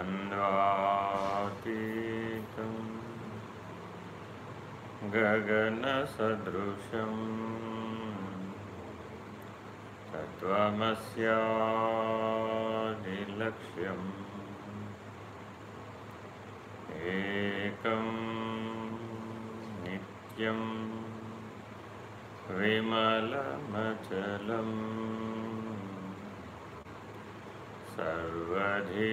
द्वन्द्वातीतं गगनसदृशं तत्त्वमस्यादिलक्ष्यम् एकं नित्यं विमलमचलम् सर्वधी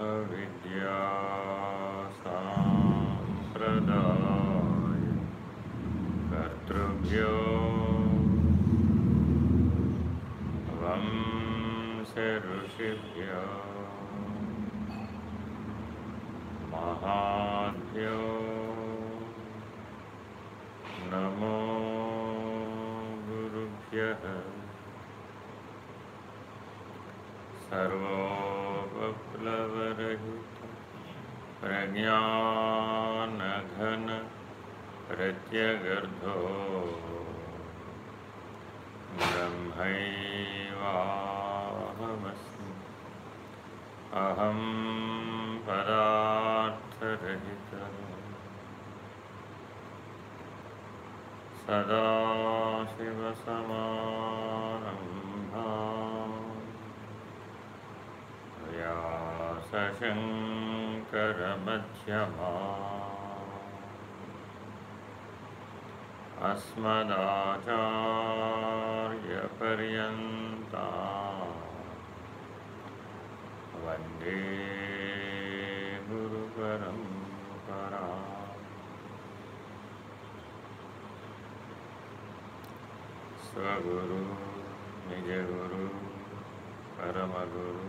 ब्रह्मविद्यासाम्प्रदाय कर्तृभ्यो वंशऋषिभ्यो महाभ्यो नमो गुरुभ्यः सर्वोपप्लवरहित प्रज्ञानघन प्रत्यगर्धो। ब्रह्मैवाहमस्मि। अहं पदार्थरहितः। सदाशिवसमारम्भा శంకరమధ్యమా అస్మదాచార్యపర్యంతా వందే గురుపరం పరా స్వగురు నిజగురు పరమగురు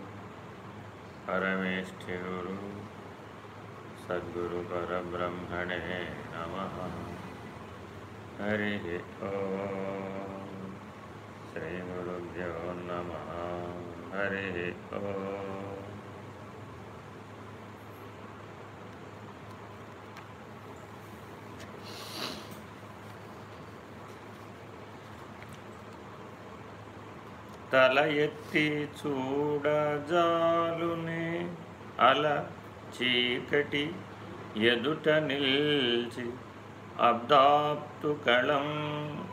పరమేష్ఠి గురు परब्रह्मणे नमः हरिः ॐ श्रीगुरुभ्यो नमः हरिः ॐ తల ఎత్తి చూడజాలునే అల చీకటి ఎదుట నిల్చి అబ్దాప్తు కళం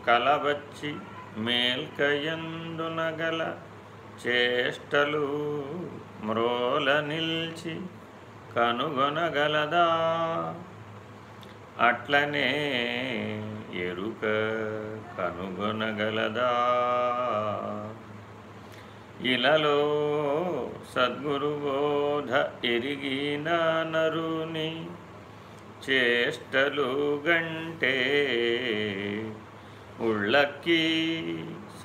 కలవచ్చి మేల్కయందునగల చేష్టలు మ్రోల నిల్చి కనుగొనగలదా? అట్లనే ఎరుక కనుగొనగలదా? ఇలలో సద్గురుబోధ ఎరిగిన నరుని చేష్టలు గంటే ఉళ్ళక్కి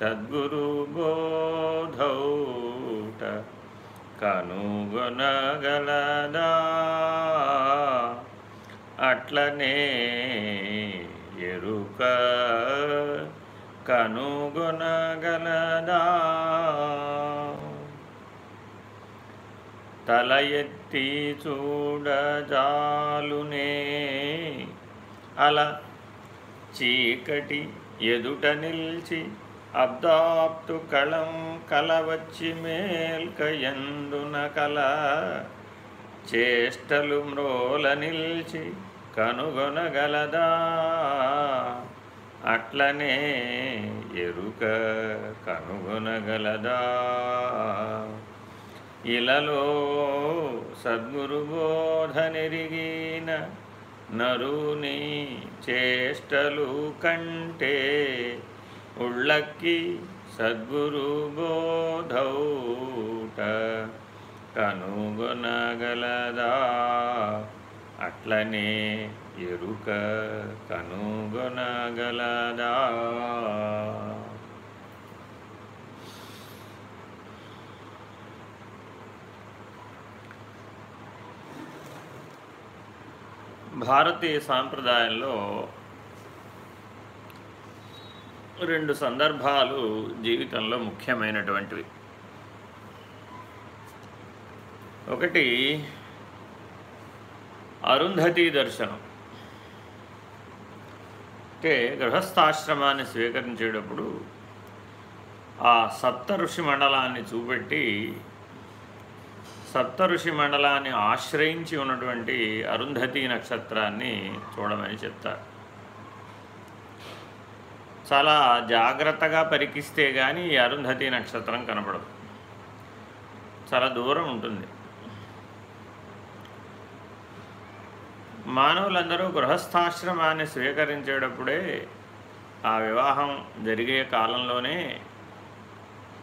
సద్గురుబోధౌట కనుగొనగలదా? అట్లనే ఎరుక కనుగొనగలదా తల ఎత్తి చూడజాలునే అలా చీకటి ఎదుట నిల్చి అబ్దాప్తు కళం కలవచ్చి మేల్కయందున కల చేష్టలు మ్రోల నిల్చి కనుగొనగలదా అట్లనే ఎరుక కనుగొనగలదా? ఇలలో సద్గురు బోధనెరిగిన నరుని చేష్టలు కంటే ఉళ్ళక్కి సద్గురు బోధౌట కనుగొనగలదా? అట్లనే ఎరుక కనుగొనగలదా? భారతీయ సాంప్రదాయంలో రెండు సందర్భాలు జీవితంలో ముఖ్యమైనటువంటివి. ఒకటి అరుంధతి దర్శనం. అంటే గృహస్థాశ్రమాన్ని స్వీకరించేటప్పుడు ఆ సప్త ఋషి మండలాన్ని చూపెట్టి సప్త ఋషి మండలాన్ని ఆశ్రయించి ఉన్నటువంటి అరుంధతి నక్షత్రాన్ని చూడమని చెప్తారు. చాలా జాగ్రత్తగా పరికిస్తే కానీ ఈ అరుంధతి నక్షత్రం కనపడదు. చాలా దూరం ఉంటుంది. మానవులందరూ గృహస్థాశ్రమాన్ని స్వీకరించేటప్పుడే ఆ వివాహం జరిగే కాలంలోనే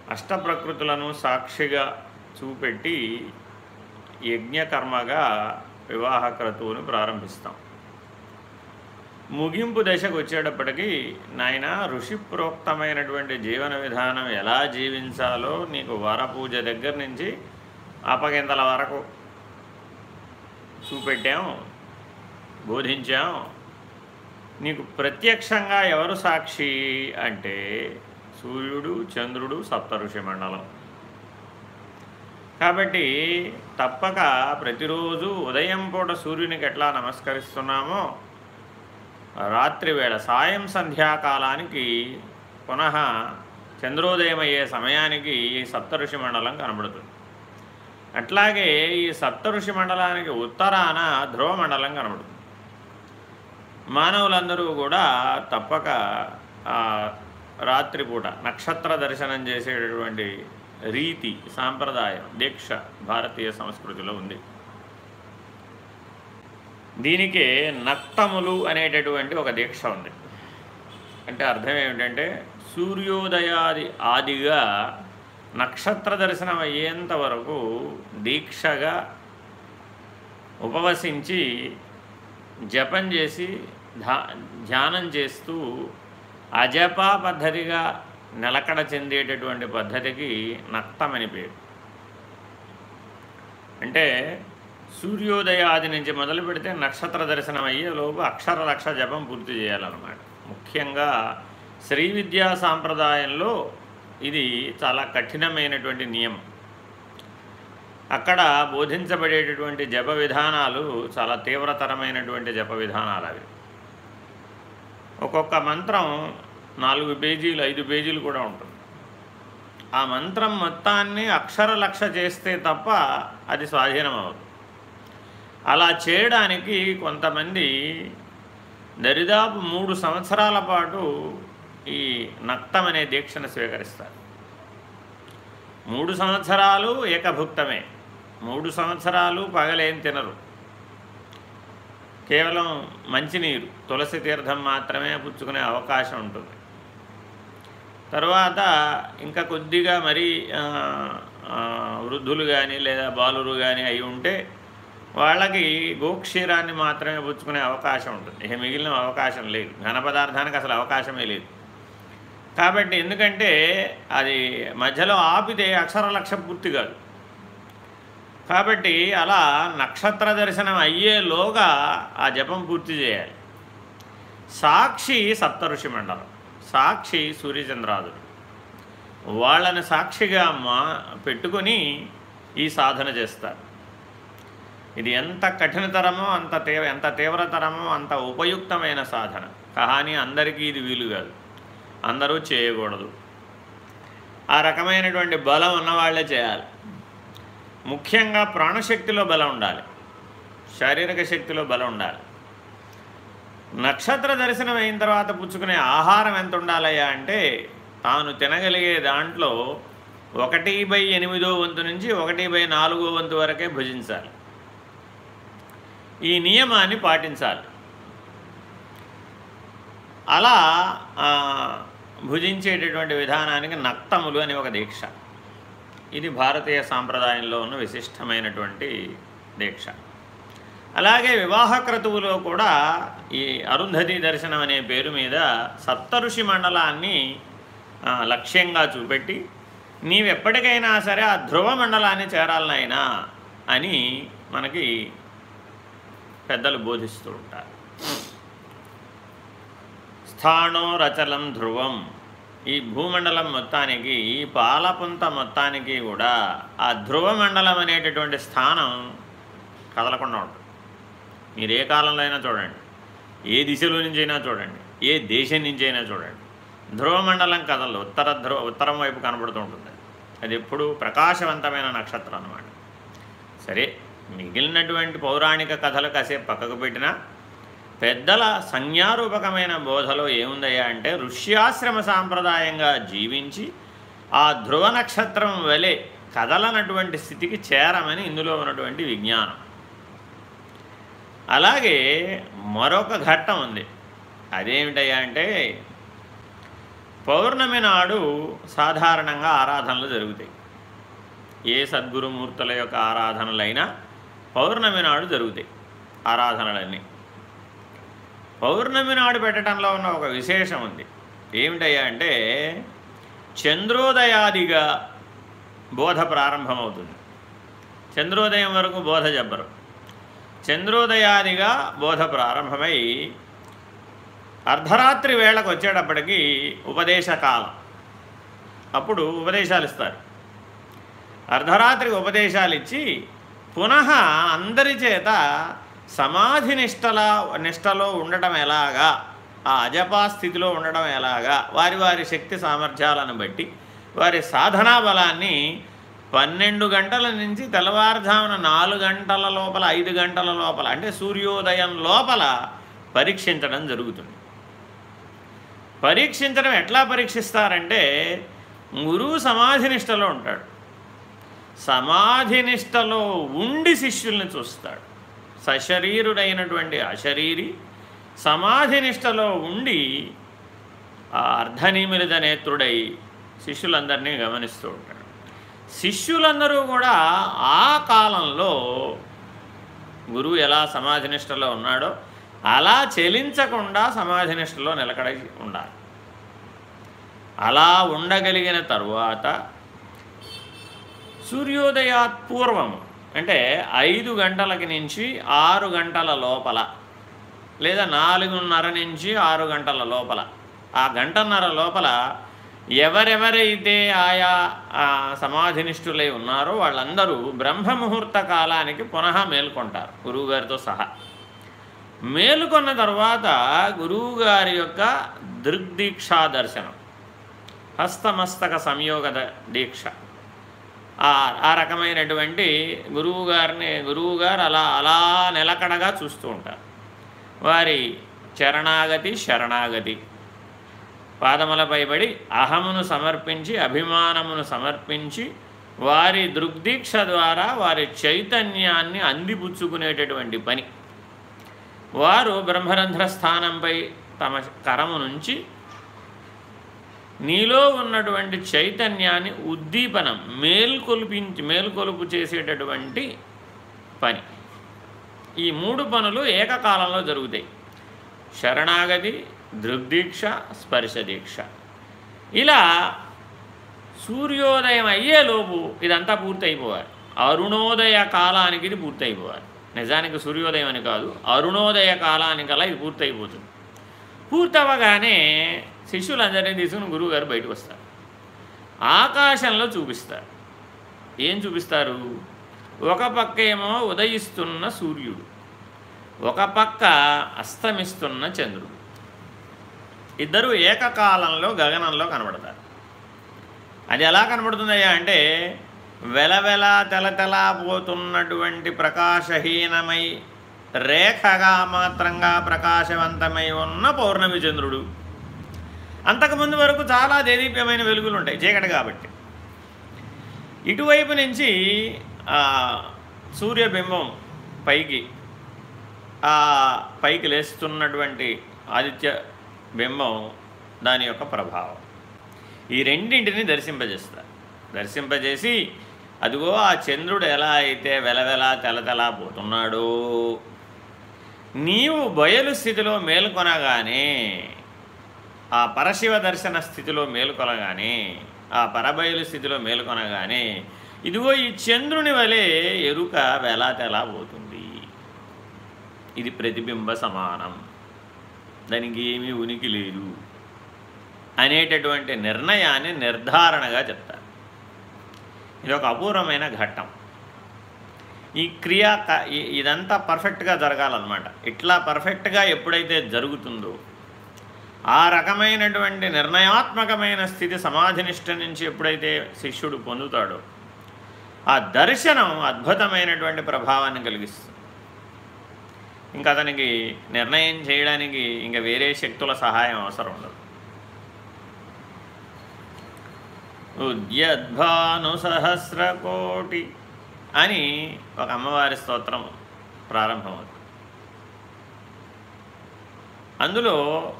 అష్టప్రకృతులను సాక్షిగా చూపెట్టి యజ్ఞకర్మగా వివాహ క్రతువును ప్రారంభిస్తాం. ముగింపు దశకు వచ్చేటప్పటికీ నాయన ఋషిప్రోక్తమైనటువంటి జీవన విధానం ఎలా జీవించాలో నీకు వరపూజ దగ్గర నుంచి అపగింతల వరకు చూపెట్టాం. బోధించాం. నీకు ప్రత్యక్షంగా ఎవరు సాక్షి అంటే సూర్యుడు చంద్రుడు సప్తఋషి మండలం. కాబట్టి తప్పక ప్రతిరోజు ఉదయం పూట సూర్యునికి ఎట్లా నమస్కరిస్తున్నామో రాత్రివేళ సాయం సంధ్యాకాలానికి పునః చంద్రోదయం అయ్యే సమయానికి ఈ సప్తఋషి మండలం కనబడుతుంది. అట్లాగే ఈ సప్తఋషి మండలానికి ఉత్తరాన ధ్రువ మండలం కనబడుతుంది. మానవులందరూ కూడా తప్పక రాత్రిపూట నక్షత్ర దర్శనం చేసేటటువంటి రీతి సాంప్రదాయం దీక్ష భారతీయ సంస్కృతిలో ఉంది. దీనికే నక్తములు అనేటటువంటి ఒక దీక్ష ఉంది. అంటే అర్థం ఏమిటంటే సూర్యోదయాది ఆదిగా నక్షత్ర దర్శనం అయ్యేంత వరకు దీక్షగా ఉపవసించి జపం చేసి ధ్యానం చేస్తూ అజపా పద్ధతిగా నిలకడ చెందేటటువంటి పద్ధతికి నక్తమని పేరు. అంటే సూర్యోదయాది నుంచి మొదలు పెడితే నక్షత్ర దర్శనం అయ్యేలోపు అక్షర లక్ష జపం పూర్తి చేయాలన్నమాట. ముఖ్యంగా శ్రీ విద్యా సాంప్రదాయంలో ఇది చాలా కఠినమైనటువంటి నియమం. అక్కడ బోధించబడేటటువంటి జప విధానాలు చాలా తీవ్రతరమైనటువంటి జప విధానాలు అవి. ఒక్కొక్క మంత్రం నాలుగు పేజీలు ఐదు పేజీలు కూడా ఉంటుంది. ఆ మంత్రం మొత్తాన్ని అక్షర లక్ష చేస్తే తప్ప అది స్వాధీనం అవ్వదు. అలా చేయడానికి కొంతమంది దరిదాపు మూడు సంవత్సరాల పాటు ఈ నక్తం అనే దీక్షను స్వీకరిస్తారు. మూడు సంవత్సరాలు ఏకభుక్తమే. మూడు సంవత్సరాలు పగలేం తినరు. కేవలం మంచినీరు తులసి తీర్థం మాత్రమే పుచ్చుకునే అవకాశం ఉంటుంది. తర్వాత ఇంకా కొద్దిగా మరీ వృద్ధులు కానీ లేదా బాలురు కానీ అయి ఉంటే వాళ్ళకి గోక్షీరాన్ని మాత్రమే పుచ్చుకునే అవకాశం ఉంటుంది. ఇక మిగిలిన అవకాశం లేదు. ఘన పదార్థానికి అసలు అవకాశమే లేదు. కాబట్టి ఎందుకంటే అది మధ్యలో ఆపితే అక్షర లక్ష పూర్తి కాదు. కాబట్టి అలా నక్షత్ర దర్శనం అయ్యేలోగా ఆ జపం పూర్తి చేయాలి. సాక్షి సప్తఋషి మండలం. సాక్షి సూర్యచంద్రాదుడు వాళ్ళని సాక్షిగా మా పెట్టుకొని ఈ సాధన చేస్తారు. ఇది ఎంత కఠినతరమో అంత తీవ్ర ఎంత తీవ్రతరమో అంత ఉపయుక్తమైన సాధన. కానీ అందరికీ ఇది వీలు కాదు. అందరూ చేయకూడదు. ఆ రకమైనటువంటి బలం ఉన్నవాళ్ళే చేయాలి. ముఖ్యంగా ప్రాణశక్తిలో బలం ఉండాలి. శారీరక శక్తిలో బలం ఉండాలి. నక్షత్ర దర్శనం అయిన తర్వాత పుచ్చుకునే ఆహారం ఎంత ఉండాలయ్యా అంటే తాను తినగలిగే దాంట్లో ఒకటి బై ఎనిమిదో వంతు నుంచి ఒకటి బై నాలుగో వంతు వరకే భుజించాలి. ఈ నియమాన్ని పాటించాలి. అలా భుజించేటటువంటి విధానానికి నక్తములు అని ఒక దీక్ష. ఇది భారతీయ సాంప్రదాయంలో ఉన్న విశిష్టమైనటువంటి దీక్ష. అలాగే వివాహ క్రతువులో కూడా ఈ అరుంధతి దర్శనం అనే పేరు మీద సప్తఋషి మండలాన్ని లక్ష్యంగా చూపెట్టి నీవెప్పటికైనా సరే ఆ ధ్రువ మండలాన్ని చేరాలనైనా అని మనకి పెద్దలు బోధిస్తూ ఉంటారు. స్థానో రచలం ధ్రువం. ఈ భూమండలం మొత్తానికి ఈ పాలపుంత మొత్తానికి కూడా ఆ ధ్రువ మండలం అనేటటువంటి స్థానం కదలకుండా ఉంటుంది. మీరు ఏ కాలంలో అయినా చూడండి. ఏ దిశలో నుంచి అయినా చూడండి. ఏ దేశం నుంచి అయినా చూడండి. ధ్రువమండలం కథలు ఉత్తర ధ్రువ ఉత్తరం వైపు కనబడుతూ ఉంటుంది. అది ఎప్పుడు ప్రకాశవంతమైన నక్షత్రం అన్నమాట. సరే మిగిలినటువంటి పౌరాణిక కథలు కాసేపు పక్కకు పెట్టినా పెద్దల సంజ్ఞారూపకమైన బోధలో ఏముందయ్యా అంటే ఋష్యాశ్రమ సాంప్రదాయంగా జీవించి ఆ ధ్రువ నక్షత్రం వలె కదలనటువంటి స్థితికి చేరమని ఇందులో ఉన్నటువంటి విజ్ఞానం. అలాగే మరొక ఘట్టం ఉంది. అదేమిటయ్యా అంటే పౌర్ణమి నాడు సాధారణంగా ఆరాధనలు జరుగుతాయి. ఏ సద్గురుమూర్తుల యొక్క ఆరాధనలైనా పౌర్ణమి నాడు జరుగుతాయి ఆరాధనలన్నీ. పౌర్ణమి నాడు పెట్టడంలో ఉన్న ఒక విశేషం ఉంది. ఏమిటయ్యా అంటే చంద్రోదయాదిగా బోధ ప్రారంభమవుతుంది. చంద్రోదయం వరకు బోధ చెప్పరు చంద్రోదయాదిగా బోధ ప్రారంభమై అర్ధరాత్రి వేళకు వచ్చేటప్పటికి ఉపదేశకాలం అప్పుడు ఉపదేశాలు ఇస్తారు. అర్ధరాత్రి ఉపదేశాలు ఇచ్చి పునః అందరి చేత సమాధి నిష్టల నిష్టలో ఉండటం ఎలాగా? ఆ అజపా స్థితిలో ఉండడం ఎలాగా? వారి వారి శక్తి సామర్థ్యాలను బట్టి వారి సాధనా బలాన్ని పన్నెండు గంటల నుంచి తెల్లవారుజామున నాలుగు గంటల లోపల ఐదు గంటల లోపల అంటే సూర్యోదయం లోపల పరీక్షించడం జరుగుతుంది. పరీక్షించడం ఎట్లా పరీక్షిస్తారంటే గురువు సమాధినిష్టలో ఉంటాడు. సమాధినిష్టలో ఉండి శిష్యుల్ని చూస్తాడు. సశరీరుడైనటువంటి అశరీరి సమాధినిష్టలో ఉండి ఆ అర్ధనిమిలిత నేత్రుడై శిష్యులందరినీ గమనిస్తూ ఉంటాడు. శిష్యులందరూ కూడా ఆ కాలంలో గురువు ఎలా సమాధినిష్టలో ఉన్నాడో అలా చెలించకుండా సమాధినిష్టలో నిలకడై ఉండాలి. అలా ఉండగలిగిన తరువాత సూర్యోదయాత్ పూర్వము అంటే ఐదు గంటలకి నుంచి ఆరు గంటల లోపల లేదా నాలుగున్నర నుంచి ఆరు గంటల లోపల. ఆ గంటన్నర లోపల ఎవరెవరైతే ఆయా సమాధినిష్ఠులై ఉన్నారో వాళ్ళందరూ బ్రహ్మముహూర్త కాలానికి పునః మేల్కొంటారు గురువుగారితో సహా. మేలుకొన్న తర్వాత గురువుగారి యొక్క దృగ్దీక్షా దర్శనం హస్తమస్తక సంయోగ దీక్ష. ఆ రకమైనటువంటి గురువుగారిని గురువుగారు అలా అలా నిలకడగా చూస్తూ ఉంటారు. వారి చరణాగతి శరణాగతి. పాదములపై పడి అహమును సమర్పించి అభిమానమును సమర్పించి వారి దృగ్దీక్ష ద్వారా వారి చైతన్యాన్ని అందిపుచ్చుకునేటటువంటి పని. వారు బ్రహ్మరంధ్ర స్థానంపై తమ కరము నుంచి నీలో ఉన్నటువంటి చైతన్యాన్ని ఉద్దీపనం మేల్కొల్పించి మేల్కొలుపు చేసేటటువంటి పని. ఈ మూడు పనులు ఏకకాలంలో జరుగుతాయి. శరణాగతి దృగ్దీక్ష స్పర్శ దీక్ష ఇలా సూర్యోదయం అయ్యేలోపు ఇదంతా పూర్తయిపోవాలి. అరుణోదయ కాలానికి ఇది పూర్తయిపోవాలి. నిజానికి సూర్యోదయం అని కాదు అరుణోదయ కాలానికల్లా ఇది పూర్తయిపోతుంది. పూర్తవగానే శిష్యులందరినీ తీసుకుని గురువుగారు బయటకు వస్తారు. ఆకాశంలో చూపిస్తారు. ఏం చూపిస్తారు? ఒక పక్క ఏమో ఉదయిస్తున్న సూర్యుడు ఒక పక్క అస్తమిస్తున్న చంద్రుడు. ఇద్దరు ఏకకాలంలో గగనంలో కనబడతారు. అది ఎలా కనబడుతుందయ్యా అంటే వెలవెల తెలతెలా పోతున్నటువంటి ప్రకాశహీనమై రేఖగా మాత్రంగా ప్రకాశవంతమై ఉన్న పౌర్ణమి చంద్రుడు. అంతకుముందు వరకు చాలా దేదీప్యమైన వెలుగులు ఉంటాయి చీకటి కాబట్టి. ఇటువైపు నుంచి సూర్యబింబం పైకి పైకి లేస్తున్నటువంటి ఆదిత్య బింబం దాని యొక్క ప్రభావం. ఈ రెండింటిని దర్శింపజేస్తారు దర్శింపజేసి అదిగో ఆ చంద్రుడు ఎలా అయితే వెలవెలా తెలతెలా పోతున్నాడో నీవు బయలు స్థితిలో మేలుకొనగానే ఆ పరశివ దర్శన స్థితిలో మేలుకొనగానే ఆ పరబయలు స్థితిలో మేలుకొనగానే ఇదిగో ఈ చంద్రుని వలె ఎరుక వెలాతెలా పోతుంది. ఇది ప్రతిబింబ సమానం. దానికి ఏమీ ఉనికి లేదు. అనేటటువంటి నిర్ణయాన్ని నిర్ధారణగా చెప్తారు. ఇది ఒక అపూర్వమైన ఘట్టం. ఈ క్రియా ఇదంతా పర్ఫెక్ట్గా జరగాలన్నమాట. ఇట్లా పర్ఫెక్ట్గా ఎప్పుడైతే జరుగుతుందో ఆ రకమైనటువంటి నిర్ణయాత్మకమైన స్థితి సమాధినిష్ట నుంచి ఎప్పుడైతే శిష్యుడు పొందుతాడో ఆ దర్శనం అద్భుతమైనటువంటి ప్రభావాన్ని కలిగిస్తుంది. ఇంకా అతనికి నిర్ణయం చేయడానికి ఇంకా వేరే శక్తుల సహాయం అవసరం ఉండదు. ఉద్యద్భాను సహస్రకోటి అని ఒక అమ్మవారి స్తోత్రం ప్రారంభమవుతుంది. అందులో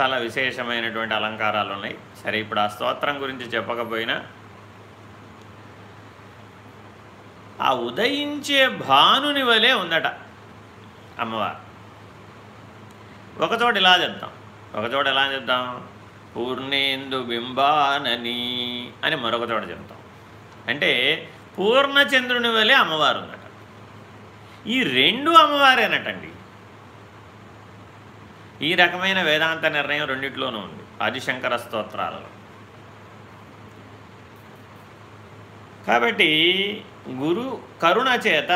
చాలా విశేషమైనటువంటి అలంకారాలు ఉన్నాయి సరే ఇప్పుడు ఆ స్తోత్రం గురించి చెప్పకపోయినా ఆ ఉదయించే భానుని వలె ఉందట అమ్మవారు. ఒకచోట ఇలా చెప్తాం. ఒకచోట ఎలా చెప్తాం? పూర్ణేందు బింబానని అని మరొక చోట చెప్తాం. అంటే పూర్ణచంద్రుని వలె అమ్మవారు ఉందట ఈ రెండు అమ్మవారేనటండి. ఈ రకమైన వేదాంత నిర్ణయం రెండిట్లోనూ ఉంది. ఆదిశంకర స్తోత్రాలలో. కాబట్టి గురు కరుణ చేత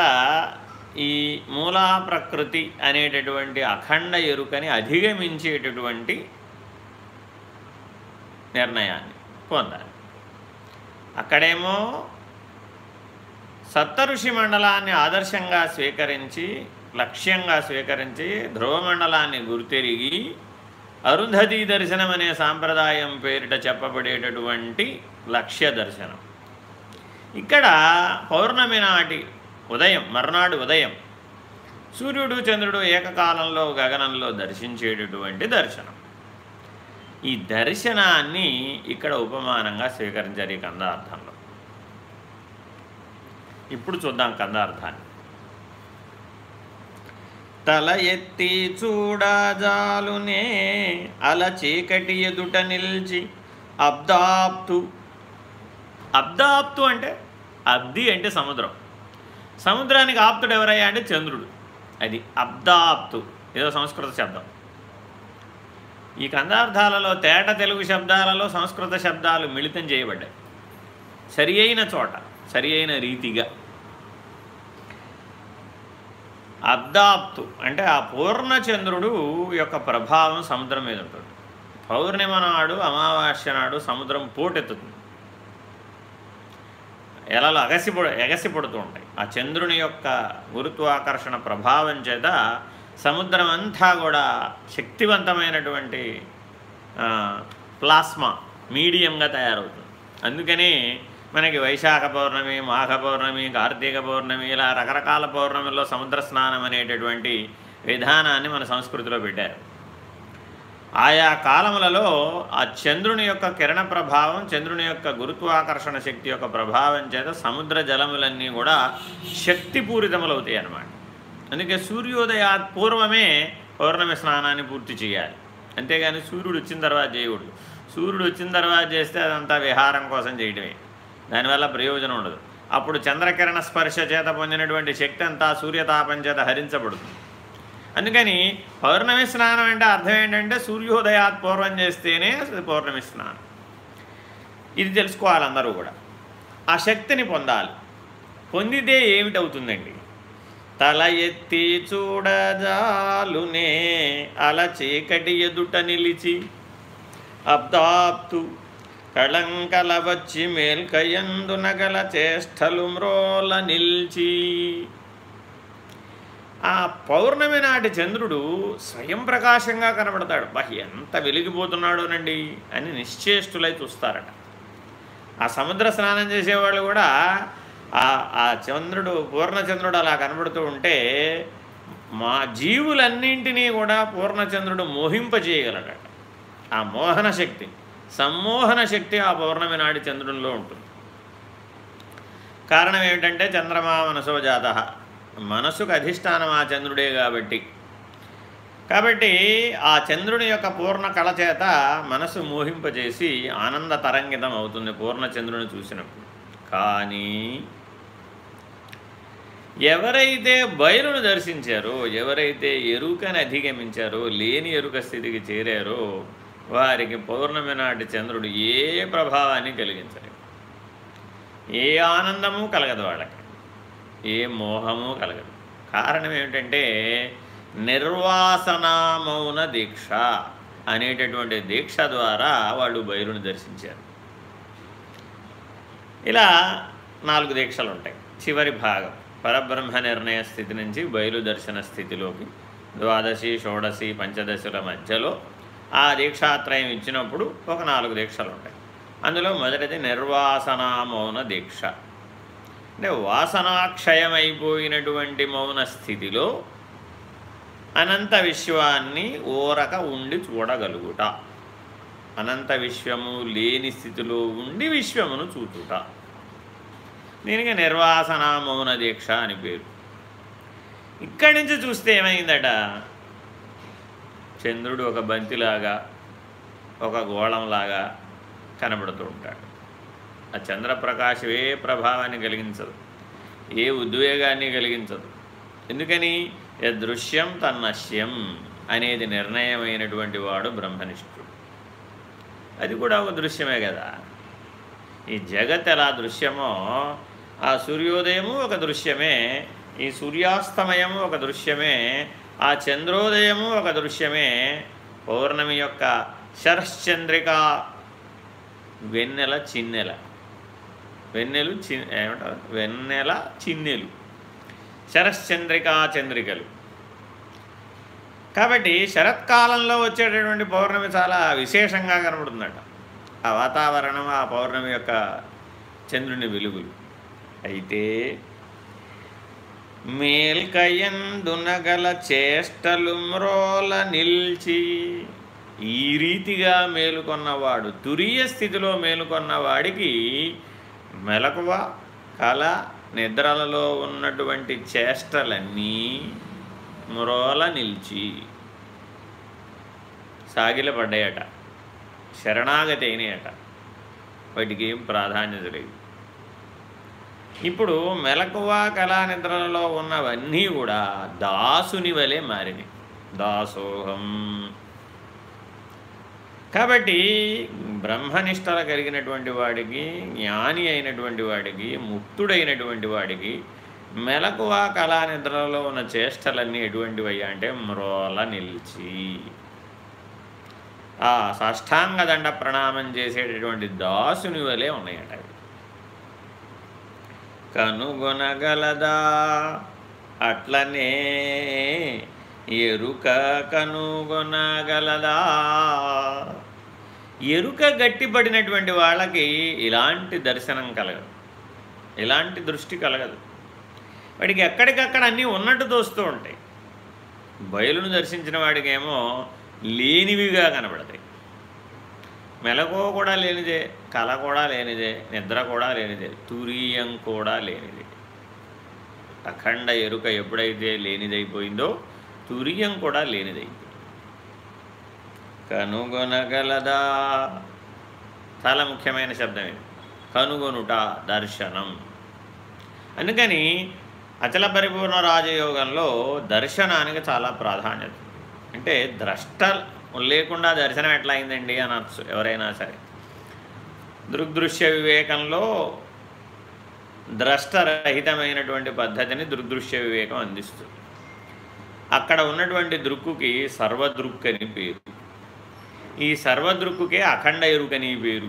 ఈ మూలా ప్రకృతి అనేటటువంటి అఖండ ఎరుకని అధిగమించేటటువంటి నిర్ణయాన్ని పొందాలి. అక్కడేమో సప్తఋషి మండలాన్ని ఆదర్శంగా స్వీకరించి లక్ష్యంగా స్వీకరించి ధ్రువమండలాన్ని గుర్తెరిగి అరుంధతి దర్శనం అనే సాంప్రదాయం పేరిట చెప్పబడేటటువంటి లక్ష్య దర్శనం. ఇక్కడ పౌర్ణమి నాటి ఉదయం మర్నాడు ఉదయం సూర్యుడు చంద్రుడు ఏకకాలంలో గగనంలో దర్శించేటటువంటి దర్శనం. ఈ దర్శనాన్ని ఇక్కడ ఉపమానంగా స్వీకరించారు ఈ కందార్థంలో. ఇప్పుడు చూద్దాం కందార్థాన్ని. తల ఎత్తి చూడజాలునే అల చీకటి ఎదుట నిలిచి అబ్దాప్తు. అబ్దాప్తు అంటే అబ్ది అంటే సముద్రం. సముద్రానికి ఆప్తుడు ఎవరయ్యా అంటే చంద్రుడు. అది అబ్దాప్తు. ఏదో సంస్కృత శబ్దం. ఈ కందార్థాలలో తేట తెలుగు శబ్దాలలో సంస్కృత శబ్దాలు మిళితం చేయబడ్డాయి. సరి అయిన చోట సరి అయిన రీతిగా. అబ్దాప్తు అంటే ఆ పూర్ణచంద్రుడు యొక్క ప్రభావం సముద్రం మీద ఉంటుంది. పౌర్ణిమ నాడు అమావాస్య నాడు సముద్రం పోటెత్తుతుంది. ఎలలు అగసి ఎగసి ఎగసిపడుతూ ఉంటాయి. ఆ చంద్రుని యొక్క గురుత్వాకర్షణ ప్రభావం చేత సముద్రం అంతా కూడా శక్తివంతమైనటువంటి ప్లాస్మా మీడియంగా తయారవుతుంది. అందుకని మనకి వైశాఖ పౌర్ణమి మాఘ పౌర్ణమి కార్తీక పౌర్ణమి ఇలా రకరకాల పౌర్ణమిలో సముద్ర స్నానం అనేటటువంటి విధానాన్ని మన సంస్కృతిలో పెట్టారు. ఆయా కాలములలో ఆ చంద్రుని యొక్క కిరణ ప్రభావం చంద్రుని యొక్క గురుత్వాకర్షణ శక్తి యొక్క ప్రభావం చేత సముద్ర జలములన్నీ కూడా శక్తిపూరితములవుతాయి అన్నమాట. అందుకే సూర్యోదయాత్ పూర్వమే పౌర్ణమి స్నానాన్ని పూర్తి చేయాలి. అంతేగాని సూర్యుడు వచ్చిన తర్వాత చేయకూడదు. సూర్యుడు వచ్చిన తర్వాత చేస్తే అదంతా విహారం కోసం చేయడమే దానివల్ల ప్రయోజనం ఉండదు. అప్పుడు చంద్రకిరణ స్పర్శ చేత పొందినటువంటి శక్తి అంతా సూర్యతాపం చేత హరించబడుతుంది. అందుకని పౌర్ణమి స్నానం అంటే అర్థం ఏంటంటే సూర్యోదయాత్ పూర్వం చేస్తేనే పౌర్ణమి స్నానం. ఇది తెలుసుకోవాలి అందరూ కూడా. ఆ శక్తిని పొందాలి. పొందితే ఏమిటవుతుందండి? తల ఎత్తి చూడజాలునే అల చీకటి ఎదుట నిలిచి అబ్దాప్తు కళంకల వచ్చి మేల్కయందునగల చేష్టలు మ్రోల నిల్చి. ఆ పౌర్ణమి నాటి చంద్రుడు స్వయం ప్రకాశంగా కనబడతాడు. బా ఎంత వెలిగిపోతున్నాడోనండి అని నిశ్చేష్టులై చూస్తారట. ఆ సముద్ర స్నానం చేసేవాళ్ళు కూడా ఆ చంద్రుడు పూర్ణచంద్రుడు అలా కనబడుతూ ఉంటే మా జీవులన్నింటినీ కూడా పూర్ణచంద్రుడు మోహింపజేయగలడట. ఆ మోహన శక్తి సమ్మోహన శక్తి ఆ పౌర్ణమి నాటి చంద్రునిలో ఉంటుంది. కారణం ఏమిటంటే చంద్రమా మనసో జాత. మనసుకు అధిష్టానం ఆ చంద్రుడే కాబట్టి. కాబట్టి ఆ చంద్రుని యొక్క పూర్ణ కళ చేత మనసు మోహింపజేసి ఆనంద తరంగితం అవుతుంది పూర్ణ చంద్రుని చూసినప్పుడు. కానీ ఎవరైతే బయలును దర్శించారో ఎవరైతే ఎరుకని అధిగమించారో లేని ఎరుక స్థితికి చేరారో వారికి పౌర్ణమి నాటి చంద్రుడు ఏ ప్రభావాన్ని కలిగించలేదు. ఏ ఆనందము కలగదు వాళ్ళకి. ఏ మోహము కలగదు. కారణం ఏమిటంటే నిర్వాసనామౌన దీక్ష అనేటటువంటి దీక్ష ద్వారా వాళ్ళు బయలును దర్శించారు. ఇలా నాలుగు దీక్షలు ఉంటాయి చివరి భాగం పరబ్రహ్మ నిర్ణయ స్థితి నుంచి బయలు దర్శన స్థితిలోకి ద్వాదశి షోడశి పంచదశుల మధ్యలో ఆ దీక్షాత్రయం ఇచ్చినప్పుడు ఒక నాలుగు దీక్షలు ఉంటాయి అందులో మొదటిది నిర్వాసనా మౌన దీక్ష. అంటే వాసనాక్షయమైపోయినటువంటి మౌన స్థితిలో అనంత విశ్వాన్ని ఓరక ఉండి చూడగలుగుట. అనంత విశ్వము లేని స్థితిలో ఉండి విశ్వమును చూచుట. దీనికి నిర్వాసన మౌన దీక్ష అని పేరు. ఇక్కడి నుంచి చూస్తే ఏమైందట? చంద్రుడు ఒక బంతిలాగా ఒక గోళంలాగా కనబడుతూ ఉంటాడు. ఆ చంద్రప్రకాశం ఏ ప్రభావాన్ని కలిగించదు ఏ ఉద్వేగాన్ని కలిగించదు. ఎందుకని? దృశ్యం తన్నశ్యం అనేది నిర్ణయమైనటువంటి వాడు బ్రహ్మనిష్ఠుడు. అది కూడా ఒక దృశ్యమే కదా. ఈ జగత్ ఎలా దృశ్యమో ఆ సూర్యోదయము ఒక దృశ్యమే ఈ సూర్యాస్తమయము ఒక దృశ్యమే ఆ చంద్రోదయము ఒక దృశ్యమే. పౌర్ణమి యొక్క శరశ్చంద్రిక వెన్నెల చిన్నెల. వెన్నెలు చి ఏమంటారు? వెన్నెల చిన్నెలు. శరశ్చంద్రికా చంద్రికలు. కాబట్టి శరత్కాలంలో వచ్చేటటువంటి పౌర్ణమి చాలా విశేషంగా కనబడుతుందట. ఆ వాతావరణం ఆ పౌర్ణమి యొక్క చంద్రుని వెలుగులు. అయితే మేల్కయందునగల చేష్టలు మ్రోల నిల్చి. ఈ రీతిగా మేలుకొన్నవాడు తురియ స్థితిలో మేలుకొన్నవాడికి మెలకువ కళ నిద్రలలో ఉన్నటువంటి చేష్టలన్నీ మ్రోల నిలిచి. సాగిలపడ్డాయట శరణాగతి అయినాయట. వాటికి ఏం ప్రాధాన్యత లేదు. ఇప్పుడు మెలకువ కళానిద్రలలో ఉన్నవన్నీ కూడా దాసుని వలె మారినవి. దాసోహం. కాబట్టి బ్రహ్మనిష్టలు కలిగినటువంటి వాడికి జ్ఞాని అయినటువంటి వాడికి ముక్తుడైనటువంటి వాడికి మెలకువ కళానిద్రలలో ఉన్న చేష్టలన్నీ ఎటువంటివయ్యా అంటే మ్రోల నిలిచి. ఆ సాష్టాంగ దండ ప్రణామం చేసేటటువంటి దాసుని వలె ఉన్నాయట అవి. కనుగొనగలదా? అట్లనే ఎరుక కనుగొనగలదా? ఎరుక గట్టిపడినటువంటి వాళ్ళకి ఇలాంటి దర్శనం కలగదు. ఇలాంటి దృష్టి కలగదు. వాడికి ఎక్కడికక్కడ అన్నీ ఉన్నట్టు తోస్తూ ఉంటాయి. బయలును దర్శించిన వాడికేమో లేనివిగా కనబడతాయి. మెలకువ కూడా లేనిదే. కళ కూడా లేనిదే నిద్ర కూడా లేనిదే తురీయం కూడా లేనిదే. అఖండ ఎరుక ఎప్పుడైతే లేనిదైపోయిందో తురియం కూడా లేనిదైంది. కనుగొనగలదా? చాలా ముఖ్యమైన శబ్దం ఇది. కనుగొనుట దర్శనం. అందుకని అచల పరిపూర్ణ రాజయోగంలో దర్శనానికి చాలా ప్రాధాన్యత. అంటే ద్రష్ట లేకుండా దర్శనం ఎట్లా అయిందండి అనొచ్చు ఎవరైనా సరే. దృగ్దృశ్య వివేకంలో ద్రష్టరహితమైనటువంటి పద్ధతిని దృగ్దృశ్య వివేకం అందిస్తుంది. అక్కడ ఉన్నటువంటి దృక్కుకి సర్వదృక్ అని పేరు. ఈ సర్వదృక్కుకే అఖండ ఎరుకని పేరు.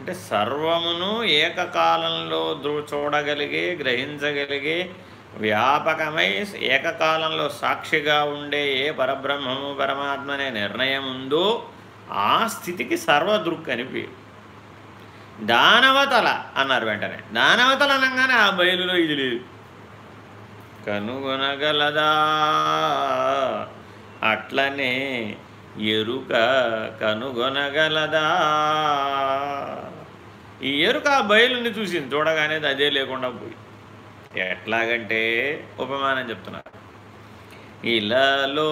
అంటే సర్వమును ఏకకాలంలో చూడగలిగే గ్రహించగలిగే వ్యాపకమై ఏకకాలంలో సాక్షిగా ఉండే ఏ పరబ్రహ్మము పరమాత్మ అనే నిర్ణయం ఉందో ఆ స్థితికి సర్వదృక్ అని పేరు. దానవతల అన్నారు వెంటనే. దానవతల అనగానే ఆ బయలులో ఇది లేదు. కనుగొనగలదా? అట్లనే ఎరుక కనుగొనగలదా? ఈ ఎరుక ఆ బయలుని చూసింది చూడగానే అదే లేకుండా పోయి. ఎట్లాగంటే ఉపమానం చెప్తున్నారు. ఇలాలో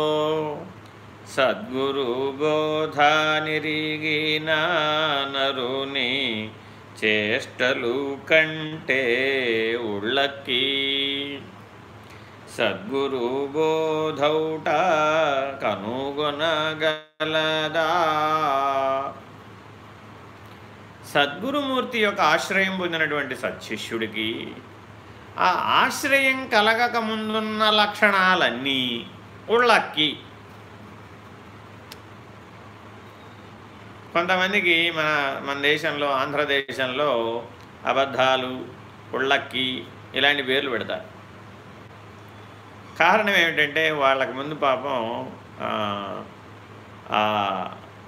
సద్గురు బోధ నిరిగిన నరుని చేష్టలు కంటే ఉళ్ళకి సద్గురు బోధౌట కనుగొనగలదా సద్గురుమూర్తి యొక్క ఆశ్రయం పొందినటువంటి సత్శిష్యుడికి ఆ ఆశ్రయం కలగక ముందున్న లక్షణాలన్నీ ఉళ్ళక్కి. కొంతమందికి మన మన దేశంలో ఆంధ్రదేశంలో అబద్ధాలు ఉళ్ళక్కి ఇలాంటి పేర్లు పెడతారు. కారణం ఏమిటంటే వాళ్ళకి ముందు పాపం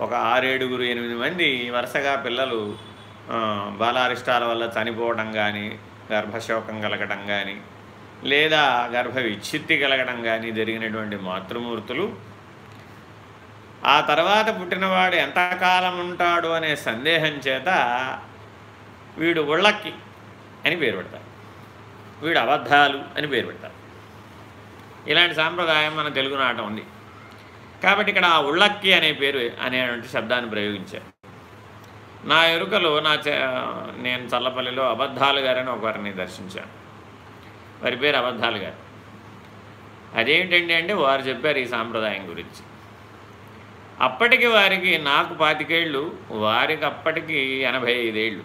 ఒక ఆరేడుగురు ఎనిమిది మంది వరుసగా పిల్లలు బాలారిష్టాల వల్ల చనిపోవడం కానీ గర్భశోకం కలగడం కానీ లేదా గర్భ విచ్ఛిత్తి కలగడం కానీ జరిగినటువంటి మాతృమూర్తులు ఆ తర్వాత పుట్టినవాడు ఎంతకాలం ఉంటాడు అనే సందేహం చేత వీడు ఉళ్ళక్కి అని పేరు పెడతారు. వీడు అబద్ధాలు అని పేరు పెడతారు. ఇలాంటి సాంప్రదాయం మన తెలుగు నాట ఉంది. కాబట్టి ఇక్కడ ఆ ఉళ్ళక్కి అనే పేరు అనేటువంటి శబ్దాన్ని ప్రయోగించారు. నా ఎరుకలో నా నేను చల్లపల్లిలో అబద్ధాలు గారని ఒకరిని దర్శించాను. వారి పేరు అబద్ధాలు గారు. అదేంటండి అంటే వారు చెప్పారు ఈ సాంప్రదాయం గురించి. అప్పటికి వారికి నాకు పాతికేళ్ళు వారికి అప్పటికి ఎనభై ఐదేళ్ళు.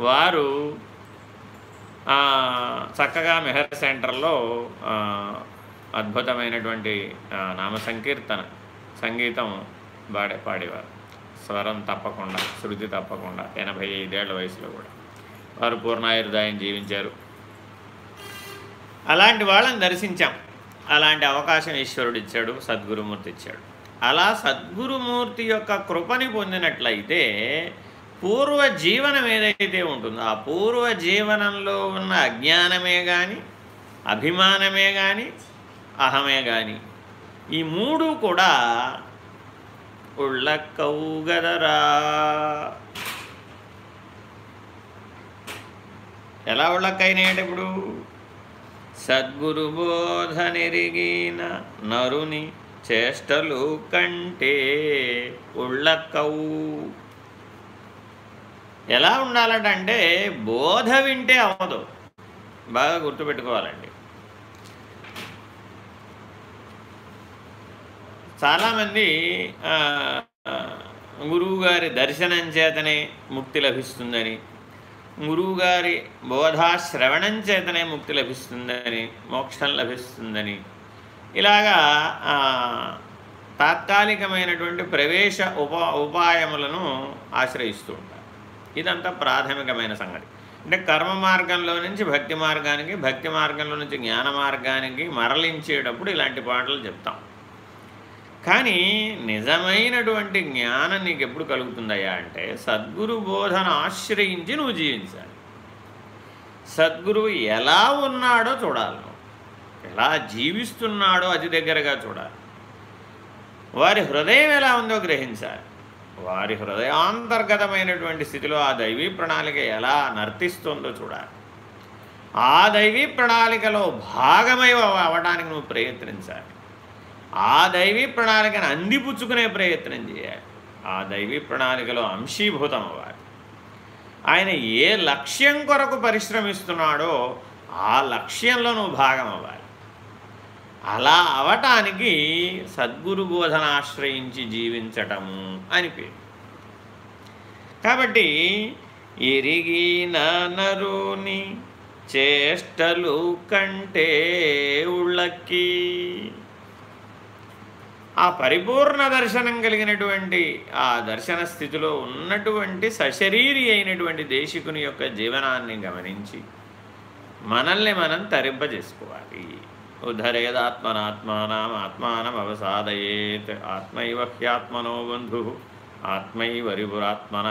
వారు చక్కగా మెహర్ సెంటర్లో అద్భుతమైనటువంటి నామ సంకీర్తన సంగీతం బాడే పాడేవారు. స్వరం తప్పకుండా శృతి తప్పకుండా ఎనభై ఐదేళ్ళ వయసులో కూడా. వారు పూర్ణాయుర్దాయం జీవించారు. అలాంటి వాళ్ళని దర్శించాం. అలాంటి అవకాశం ఈశ్వరుడు ఇచ్చాడు సద్గురుమూర్తి ఇచ్చాడు. అలా సద్గురుమూర్తి యొక్క కృపని పొందినట్లయితే పూర్వ జీవనం ఏదైతే ఉంటుందో ఆ పూర్వ జీవనంలో ఉన్న అజ్ఞానమే కానీ అభిమానమే కానీ అహమే కానీ ఈ మూడు కూడా ఉళ్ళక్కవుగదరా. ఎలా ఉళ్ళక్కైనాయట ఇప్పుడు? సద్గురు బోధ నరుని చేష్టలు కంటే ఉళ్ళక్కవు. ఎలా ఉండాలంటే బోధ వింటే అవ్వదు. బాగా గుర్తుపెట్టుకోవాలండి. చాలామంది గురువుగారి దర్శనం చేతనే ముక్తి లభిస్తుందని గురువుగారి బోధాశ్రవణం చేతనే ముక్తి లభిస్తుందని మోక్షం లభిస్తుందని. ఇలాగా తాత్కాలికమైనటువంటి ప్రవేశ ఉపా ఉపాయములను ఆశ్రయిస్తూ ఉంటారు. ఇదంతా ప్రాథమికమైన సంగతి. అంటే కర్మ మార్గంలో నుంచి భక్తి మార్గానికి భక్తి మార్గంలో నుంచి జ్ఞాన మార్గానికి మరలించేటప్పుడు ఇలాంటి పాటలు చెప్తాం. కానీ నిజమైనటువంటి జ్ఞానం నీకు ఎప్పుడు కలుగుతుందయ్యా అంటే సద్గురు బోధన ఆశ్రయించి నువ్వు జీవించాలి. సద్గురువు ఎలా ఉన్నాడో చూడాలి ఎలా జీవిస్తున్నాడో అతి దగ్గరగా చూడాలి. వారి హృదయం ఎలా ఉందో గ్రహించాలి. వారి హృదయాంతర్గతమైనటువంటి స్థితిలో ఆ దైవీ ప్రణాళిక ఎలా నర్తిస్తుందో చూడాలి. ఆ దైవీ ప్రణాళికలో భాగమై అవ్వడానికి నువ్వు ప్రయత్నించాలి. ఆ దైవీ ప్రణాళికను అందిపుచ్చుకునే ప్రయత్నం చేయాలి. ఆ దైవీ ప్రణాళికలో అంశీభూతం అవ్వాలి. ఆయన ఏ లక్ష్యం కొరకు పరిశ్రమిస్తున్నాడో ఆ లక్ష్యంలో నువ్వు భాగం అవ్వాలి. అలా అవటానికి సద్గురు బోధన ఆశ్రయించి జీవించటము అని పేరు కాబట్టి ఇరిగిన నరుని చేష్టలు కంటే ఉళ్ళకి ఆ పరిపూర్ణ దర్శనం కలిగినటువంటి ఆ దర్శన స్థితిలో ఉన్నటువంటి సశరీరి అయినటువంటి దేశికుని యొక్క జీవనాన్ని గమనించి మనల్ని మనం తరింపజేసుకోవాలి. ఉద్ధరేదాత్మనాత్మానం ఆత్మానం అవసాదయేత్ ఆత్మైవ హ్యాత్మనో బంధు ఆత్మైవరిపురాత్మన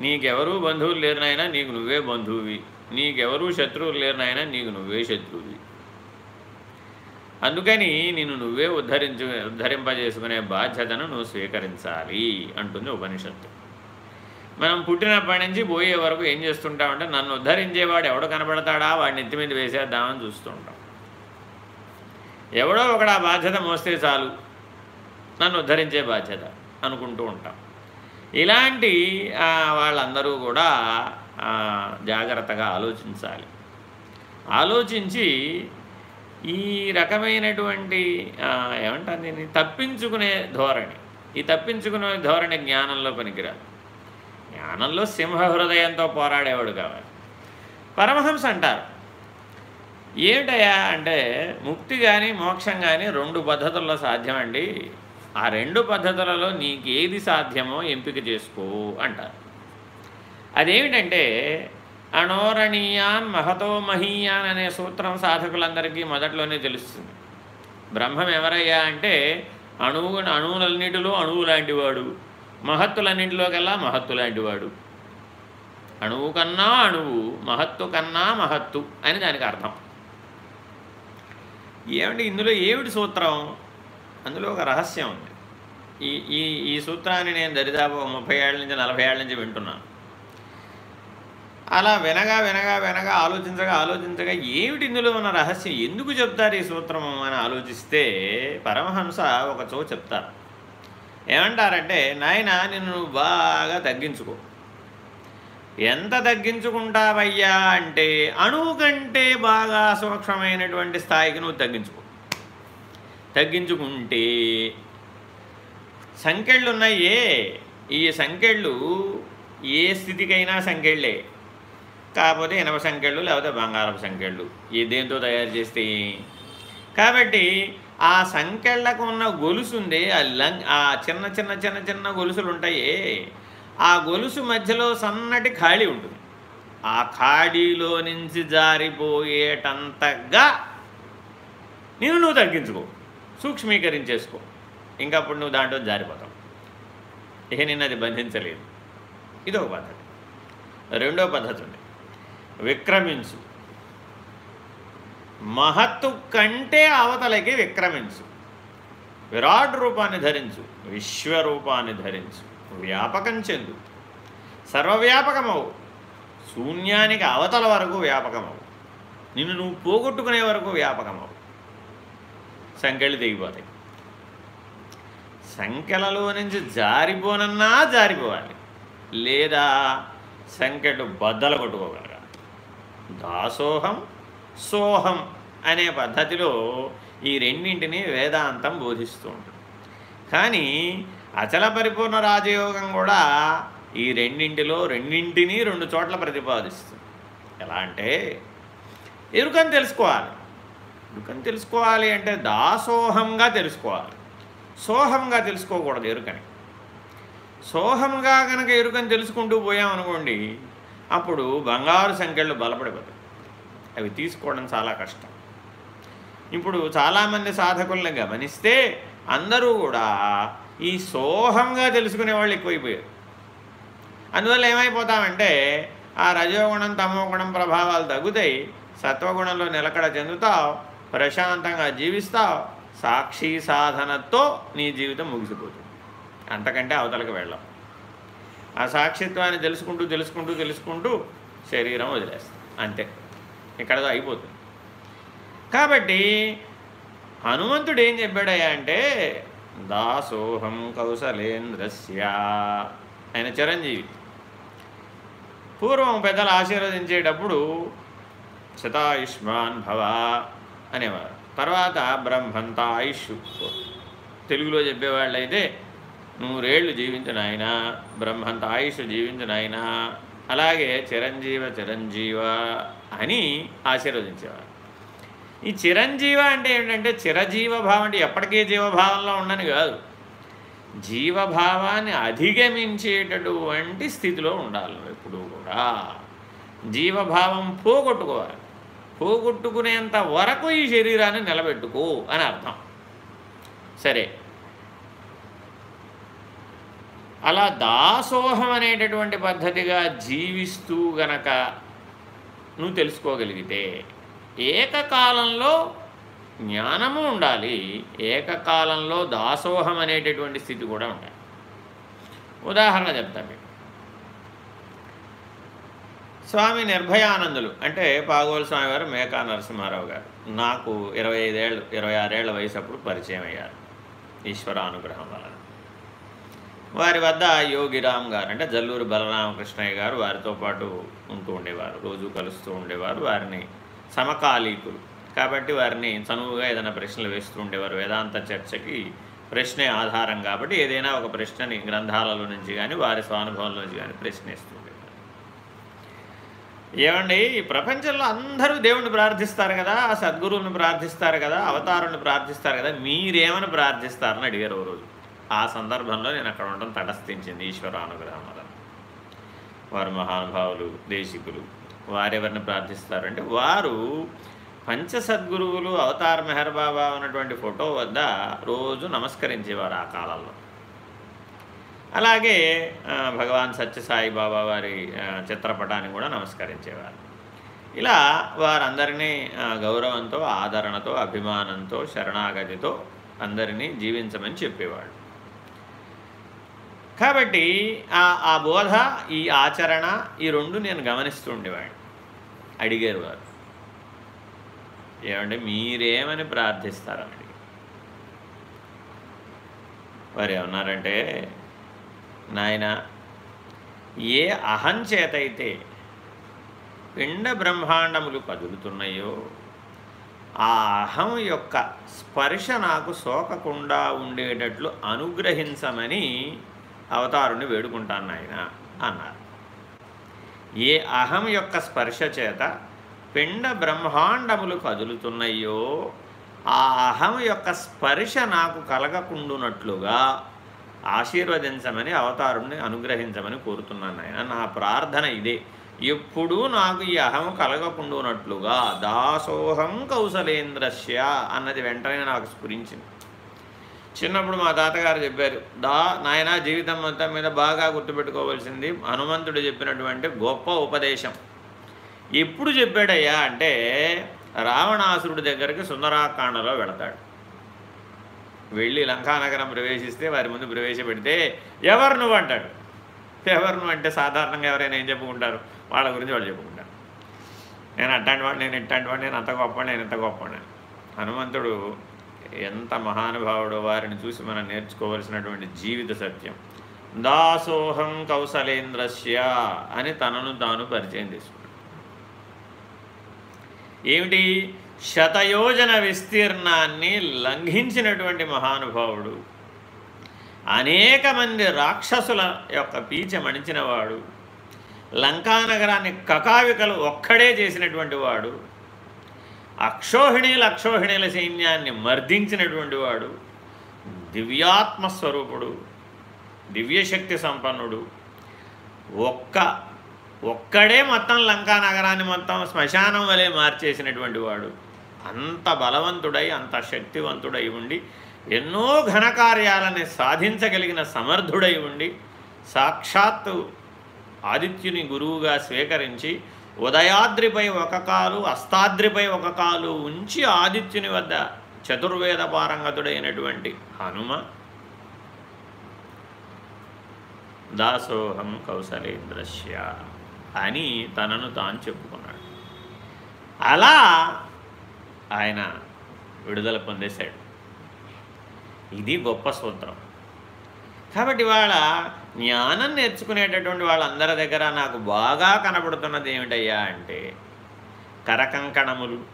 నీకెవరూ బంధువులు లేరునైనా నీకు నువ్వే బంధువువి. నీకెవరూ శత్రువులు లేరునైనా నీకు నువ్వే శత్రువువి. అందుకని నిన్ను నువ్వే ఉద్ధరించు ఉద్ధరింపజేసుకునే బాధ్యతను నువ్వు స్వీకరించాలి అంటుంది ఉపనిషత్తు. మనం పుట్టినప్పటి నుంచి పోయే వరకు ఏం చేస్తుంటామంటే నన్ను ఉద్ధరించేవాడు ఎవడు కనబడతాడా వాడిని ఎత్తి మీద వేసేద్దామని చూస్తుంటాం. ఎవడో ఒకడు ఆ బాధ్యత మోస్తే చాలు. నన్ను ఉద్ధరించే బాధ్యత అనుకుంటూ ఉంటాం. ఇలాంటి వాళ్ళందరూ కూడా జాగ్రత్తగా ఆలోచించాలి. ఆలోచించి ఈ రకమైనటువంటి ఏమంటారు దీన్ని? తప్పించుకునే ధోరణి. ఈ తప్పించుకునే ధోరణి జ్ఞానంలో పనికిరాదు. జ్ఞానంలో సింహ హృదయంతో పోరాడేవాడు కావాలి. పరమహంస అంటారు. ఏమిటయా అంటే ముక్తి కానీ మోక్షం కానీ రెండు పద్ధతుల్లో సాధ్యమండి. ఆ రెండు పద్ధతులలో నీకు ఏది సాధ్యమో ఎంపిక చేసుకో అంటారు. అదేమిటంటే అణోరణీయాన్ మహతో మహీయాన్ అనే సూత్రం సాధకులందరికీ మొదట్లోనే తెలుస్తుంది. బ్రహ్మం ఎవరయ్యా అంటే అణువు అణువులన్నిటిలో అణువు లాంటివాడు. మహత్తులన్నింటిలోకెల్లా మహత్తు లాంటివాడు. అణువు కన్నా అణువు మహత్తు కన్నా మహత్తు అని దానికి అర్థం. ఏమిటి ఇందులో ఏమిటి సూత్రం? అందులో ఒక రహస్యం ఉంది. ఈ ఈ ఈ సూత్రాన్ని నేను దరిదాపు ముప్పై ఏళ్ళ నుంచి నలభై ఏళ్ళ నుంచి వింటున్నాను. అలా వినగా వినగా వినగా ఆలోచించగా ఆలోచించగా ఏమిటి ఇందులో ఉన్న రహస్యం? ఎందుకు చెప్తారు ఈ సూత్రము అని ఆలోచిస్తే పరమహంస ఒక చో చెప్తారు. ఏమంటారంటే నాయన నిన్ను బాగా తగ్గించుకో. ఎంత తగ్గించుకుంటావయ్యా అంటే అణువు కంటే బాగా సూక్ష్మమైనటువంటి స్థాయికి నువ్వు తగ్గించుకో. తగ్గించుకుంటే సంఖ్యళ్ళు ఉన్నాయే ఈ సంఖ్యళ్ళు ఏ స్థితికైనా సంఖ్యళ్ళే కాకపోతే ఇనప సంఖ్యలు లేకపోతే బంగారపు సంఖ్యలు ఈ దేంతో తయారు చేస్తే? కాబట్టి ఆ సంఖ్యలకు ఉన్న గొలుసు ఉంది. ఆ లంగ్ ఆ చిన్న చిన్న చిన్న చిన్న గొలుసులు ఉంటాయి. ఆ గొలుసు మధ్యలో సన్నటి ఖాళీ ఉంటుంది. ఆ ఖాళీలో నుంచి జారిపోయేటంతగా నేను నువ్వు తగ్గించుకో సూక్ష్మీకరించేసుకో. ఇంకప్పుడు నువ్వు దాంట్లో జారిపోతావు. ఇక నిన్న అది బంధించలేదు. ఇది ఒక పద్ధతి. రెండో పద్ధతి ఉంది. విక్రమించు. మహత్తు కంటే అవతలకి విక్రమించు. విరాట్ రూపాన్ని ధరించు విశ్వరూపాన్ని ధరించు. వ్యాపకం చెందు. సర్వవ్యాపకమవు. శూన్యానికి అవతల వరకు వ్యాపకమవు. నిన్ను నువ్వు పోగొట్టుకునే వరకు వ్యాపకమవు. సంఖ్యలు దిగిపోతాయి. సంఖ్యలలో నుంచి జారిపోనన్నా జారిపోవాలి. లేదా సంఖ్యలు బద్దలు కొట్టుకోగలగాలి దాసోహం సోహం అనే పద్ధతిలో ఈ రెండింటిని వేదాంతం బోధిస్తూ ఉంటుంది. కానీ అచల పరిపూర్ణ రాజయోగం కూడా ఈ రెండింటిలో రెండింటినీ రెండు చోట్ల ప్రతిపాదిస్తుంది. ఎలా అంటే ఎరుకని తెలుసుకోవాలి. ఎరుకని తెలుసుకోవాలి అంటే దాసోహంగా తెలుసుకోవాలి. సోహంగా తెలుసుకోకూడదు ఎరుకని. సోహంగా కనుక ఎరుకని తెలుసుకుంటూ పోయామనుకోండి అప్పుడు బంగారు సంఖ్యలు బలపడిపోతాయి. అవి తీసుకోవడం చాలా కష్టం. ఇప్పుడు చాలామంది సాధకుల్ని గమనిస్తే అందరూ కూడా ఈ సోహంగా తెలుసుకునే వాళ్ళు ఎక్కువైపోయారు. అందువల్ల ఏమైపోతామంటే ఆ రజోగుణం తమోగుణం ప్రభావాలు తగ్గుతాయి. సత్వగుణంలో నిలకడ చెందుతావు. ప్రశాంతంగా జీవిస్తావు. సాక్షి సాధనతో నీ జీవితం ముగిసిపోతుంది. అంతకంటే అవతలకు వెళ్ళాం. ఆ సాక్షిత్వాన్ని తెలుసుకుంటూ తెలుసుకుంటూ తెలుసుకుంటూ శరీరం వదిలేస్తాం అంతే. ఇక్కడతో అయిపోతుంది. కాబట్టి హనుమంతుడు ఏం చెప్పాడయ్యా అంటే దాసోహం కౌశలేంద్రస్య ఆయన చిరంజీవి. పూర్వం పెద్దలు ఆశీర్వదించేటప్పుడు శతాయుష్మాన్ భవ అనేవారు. తర్వాత బ్రహ్మంతాయుష్. తెలుగులో చెప్పేవాళ్ళు అయితే నూరేళ్ళు జీవించిన ఆయన బ్రహ్మంత ఆయుష్ జీవించిన ఆయన అలాగే చిరంజీవ చిరంజీవ అని ఆశీర్వదించేవారు. ఈ చిరంజీవ అంటే ఏంటంటే చిరజీవభావం అంటే ఎప్పటికీ జీవభావంలో ఉండని కాదు. జీవభావాన్ని అధిగమించేటటువంటి స్థితిలో ఉండాలి ఎప్పుడు కూడా. జీవభావం పోగొట్టుకోవాలి. పోగొట్టుకునేంత వరకు ఈ శరీరాన్ని నిలబెట్టుకో అని అర్థం. సరే అలా దాసోహం అనేటటువంటి పద్ధతిగా జీవిస్తూ గనక నువ్వు తెలుసుకోగలిగితే ఏకకాలంలో జ్ఞానము ఉండాలి. ఏకకాలంలో దాసోహం అనేటటువంటి స్థితి కూడా ఉండాలి. ఉదాహరణ చెప్తాను మీకు. స్వామి నిర్భయానందులు అంటే పాగోలు స్వామి వారు మేకా నరసింహారావు గారు. నాకు ఇరవై ఐదేళ్ళు ఇరవై ఆరేళ్ళ వయసు అప్పుడు పరిచయం అయ్యారు. ఈశ్వర అనుగ్రహం వలన. వారి వద్ద యోగిరామ్ గారు అంటే జల్లూరు బలరామకృష్ణయ్య గారు వారితో పాటు ఉంటూ ఉండేవారు రోజు కలుస్తూ ఉండేవారు వారిని సమకాలీకులు. కాబట్టి వారిని చనువుగా ఏదైనా ప్రశ్నలు వేస్తూ ఉండేవారు. వేదాంత చర్చకి ప్రశ్నే ఆధారం కాబట్టి ఏదైనా ఒక ప్రశ్నని గ్రంథాలలో నుంచి కానీ వారి స్వానుభవంలో నుంచి కానీ ప్రశ్నిస్తుండేవారు ఏమండి ఈ ప్రపంచంలో అందరూ దేవుణ్ణి ప్రార్థిస్తారు కదా సద్గురువుని ప్రార్థిస్తారు కదా అవతారుని ప్రార్థిస్తారు కదా మీరేమని ప్రార్థిస్తారని అడిగారు ఓ రోజు. ఆ సందర్భంలో నేను అక్కడ ఉండడం తటస్థించింది ఈశ్వర అనుగ్రహం వల్ల వారు మహానుభావులు దేశికులు వారెవరిని ప్రార్థిస్తారంటే వారు పంచసద్గురువులు అవతార్ మెహర్ బాబా ఉన్నటువంటి ఫోటో వద్ద రోజు నమస్కరించేవారు ఆ కాలంలో. అలాగే భగవాన్ సత్యసాయి బాబా వారి చిత్రపటాన్ని కూడా నమస్కరించేవారు. ఇలా వారందరినీ గౌరవంతో ఆదరణతో అభిమానంతో శరణాగతితో అందరినీ జీవించమని చెప్పేవాడు కాబట్టి ఆ బోధ ఈ ఆచరణ ఈ రెండు నేను గమనిస్తూ ఉండేవాడిని. అడిగారు వారు. ఏమంటే మీరేమని ప్రార్థిస్తారని వారు ఏమన్నారంటే నాయన ఏ అహం చేతైతే పిండ బ్రహ్మాండములు కదులుతున్నాయో ఆ అహం యొక్క స్పర్శ నాకు సోకకుండా ఉండేటట్లు అనుగ్రహించమని అవతారుణ్ణి వేడుకుంటాను నాయన అన్నారు. ఏ అహం యొక్క స్పర్శ చేత పిండ బ్రహ్మాండములు కదులుతున్నాయో ఆ అహం యొక్క స్పర్శ నాకు కలగకుండునట్లుగా ఆశీర్వదించమని అవతారుణ్ణి అనుగ్రహించమని కోరుతున్నాను ఆయన నా ప్రార్థన ఇదే. ఎప్పుడూ నాకు ఈ అహం కలగకుండునట్లుగా దాసోహం కౌశలేంద్రస్య అన్నది వెంటనే నాకు స్ఫురించింది. చిన్నప్పుడు మా తాతగారు చెప్పారు దా నాయన జీవితం మొత్తం మీద బాగా గుర్తుపెట్టుకోవాల్సింది హనుమంతుడు చెప్పినటువంటి గొప్ప ఉపదేశం. ఎప్పుడు చెప్పాడయ్యా అంటే రావణాసురుడి దగ్గరికి సుందరాకాండలో వెళతాడు. వెళ్ళి లంకానగరం ప్రవేశిస్తే వారి ముందు ప్రవేశపెడితే ఎవరు నువ్వు? అంటాడు. ఎవరు నువ్వు? అంటే సాధారణంగా ఎవరైనా ఏం చెప్పుకుంటారు? వాళ్ళ గురించి వాళ్ళు చెప్పుకుంటారు. నేను అట్లాంటి వాడు నేను ఇట్లాంటి వాడు నేను అంత గొప్ప నేను ఇంత గొప్ప హనుమంతుడు ఎంత మహానుభావుడో వారిని చూసి మనం నేర్చుకోవలసినటువంటి జీవిత సత్యం. దాసోహం కౌశలేంద్రస్య అని తనను తాను పరిచయం చేసుకున్నాడు. ఏమిటి? శతయోజన విస్తీర్ణాన్ని లంఘించినటువంటి మహానుభావుడు అనేక మంది రాక్షసుల యొక్క పీచ మణించినవాడు లంకానగరాన్ని కకావికలు ఒక్కడే చేసినటువంటి వాడు అక్షోహిణీల అక్షోహిణీల సైన్యాన్ని మర్దించినటువంటి వాడు దివ్యాత్మస్వరూపుడు దివ్యశక్తి సంపన్నుడు. ఒక్క ఒక్కడే మొత్తం లంకా నగరాన్ని మొత్తం శ్మశానం వలె మార్చేసినటువంటి వాడు. అంత బలవంతుడై అంత శక్తివంతుడై ఉండి ఎన్నో ఘనకార్యాలని సాధించగలిగిన సమర్థుడై ఉండి సాక్షాత్తు ఆదిత్యుని గురువుగా స్వీకరించి ఉదయాద్రిపై ఒక కాలు అస్తాద్రిపై ఒక కాలు ఉంచి ఆదిత్యుని వద్ద చతుర్వేద పారంగతుడైనటువంటి హనుమ దాసోహం కౌశలేంద్రస్య అని తనను తాను చెప్పుకున్నాడు. అలా ఆయన విడుదల పొందేశాడు. ఇది గొప్ప సూత్రం. కాబట్టి వాళ్ళ జ్ఞానం నేర్చుకునేటటువంటి వాళ్ళందరి దగ్గర నాకు బాగా కనబడుతున్నది ఏమిటయ్యా అంటే కరకంకణములు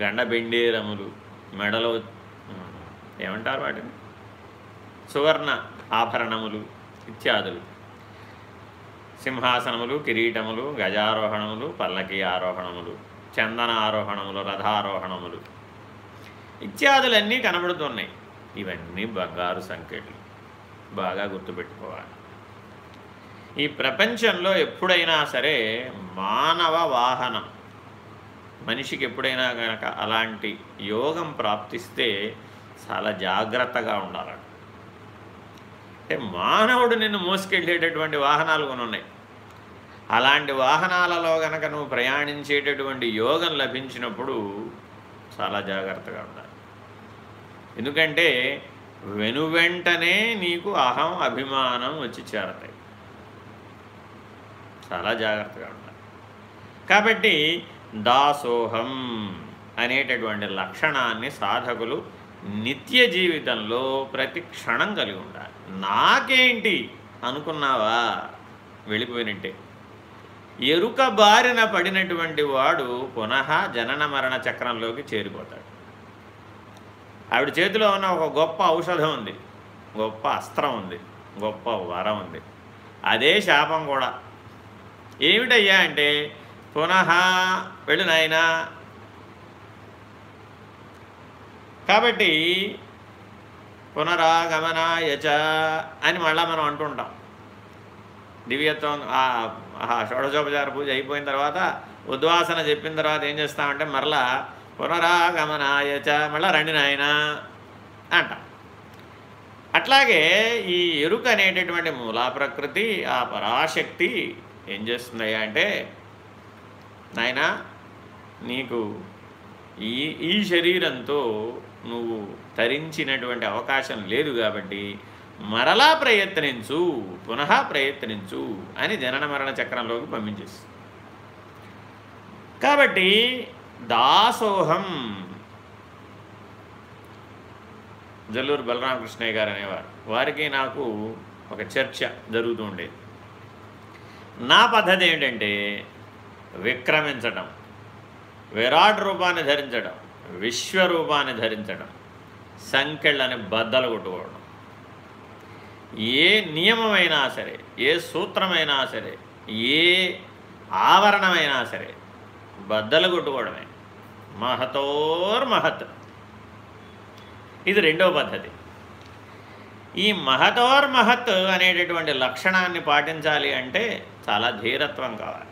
గండబెండేరములు మెడలో ఏమంటారు వాటిని? సువర్ణ ఆభరణములు ఇత్యాదులు. సింహాసనములు కిరీటములు గజారోహణములు పల్లకి ఆరోహణములు చందన ఆరోహణములు రథారోహణములు ఇత్యాదులన్నీ కనబడుతున్నాయి. ఇవన్నీ బంగారు సంఖ్యలు బాగా గుర్తుపెట్టుకోవాలి. ఈ ప్రపంచంలో ఎప్పుడైనా సరే మానవ వాహనం మనిషికి ఎప్పుడైనా కనుక అలాంటి యోగం ప్రాప్తిస్తే చాలా జాగ్రత్తగా ఉండాలట. అంటే మానవుడు నిన్ను మోసుకెళ్ళేటటువంటి వాహనాలు కొన్ని ఉన్నాయి. అలాంటి వాహనాలలో గనక నువ్వు ప్రయాణించేటటువంటి యోగం లభించినప్పుడు చాలా జాగ్రత్తగా ఉండాలి. ఎందుకంటే వెనువెంటనే నీకు అహం అభిమానం వచ్చి చేరతాయి. చాలా జాగ్రత్తగా ఉండాలి. కాబట్టి దాసోహం అనేటటువంటి లక్షణాన్ని సాధకులు నిత్య జీవితంలో ప్రతి క్షణం కలిగి ఉండాలి. నాకేంటి? అనుకున్నావా? వెళ్ళిపోయినట్టే. ఎరుక బారిన పడినటువంటి వాడు పునః జనన మరణ చక్రంలోకి చేరిపోతాడు. ఆవిడ చేతిలో ఉన్న ఒక గొప్ప ఔషధం ఉంది. గొప్ప అస్త్రం ఉంది. గొప్ప వరం ఉంది. అదే శాపం కూడా. ఏమిటయ్యా అంటే పునః వెళ్ళు నాయనా. కాబట్టి పునరాగమనాయచ అని మళ్ళీ మనం అంటుంటాం. దివ్యత్వం షోడశోపచార పూజ అయిపోయిన తర్వాత ఉద్వాసన చెప్పిన తర్వాత ఏం చేస్తామంటే మరలా పునరాగమనాయచ మళ్ళా రండి నాయన అంటాం. అట్లాగే ఈ ఎరుక అనేటటువంటి మూలా ప్రకృతి ఆ పరాశక్తి ఏం చేస్తున్నాయా అంటే నాయన నీకు ఈ ఈ శరీరంతో నువ్వు తరించినటువంటి అవకాశం లేదు కాబట్టి మరలా ప్రయత్నించు పునః ప్రయత్నించు అని జనన మరణ చక్రంలోకి పంపించేస్తుంది. కాబట్టి దాసోహం జల్లూరు బలరామకృష్ణయ్య గారు అనేవారు వారికి నాకు ఒక చర్చ జరుగుతూ ఉండేది. నా పద్ధతి ఏంటంటే విక్రమించడం విరాట్ రూపాన్ని ధరించడం విశ్వరూపాన్ని ధరించడం సంఖ్యలని బద్దలు కొట్టుకోవడం. ఏ నియమమైనా సరే ఏ సూత్రమైనా సరే ఏ ఆవరణమైనా సరే బద్దలు కొట్టుకోవడమే. మహతోర్ మహత్. ఇది రెండవ పద్ధతి. ఈ మహతోర్ మహత్ అనేటటువంటి లక్షణాన్ని పాటించాలి అంటే చాలా ధీరత్వం కావాలి.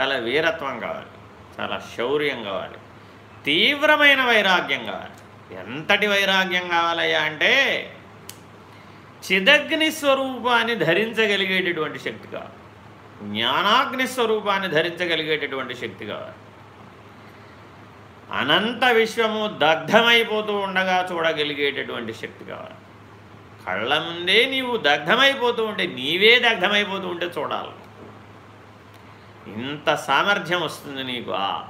చాలా వీరత్వం కావాలి. చాలా శౌర్యం కావాలి. తీవ్రమైన వైరాగ్యం కావాలి. ఎంతటి వైరాగ్యం కావాలయ్యా అంటే చిదగ్ని స్వరూపాన్ని ధరించగలిగేటటువంటి శక్తి కావాలి. జ్ఞానాగ్ని స్వరూపాన్ని ధరించగలిగేటటువంటి శక్తి కావాలి. అనంత విశ్వము దగ్ధమైపోతూ ఉండగా చూడగలిగేటటువంటి శక్తి కావాలి. కళ్ళ ముందే నీవు దగ్ధమైపోతూ ఉంటే నీవే దగ్ధమైపోతూ ఉంటే చూడాలి. ఇంత సామర్థ్యం వస్తుంది నీకు ఆ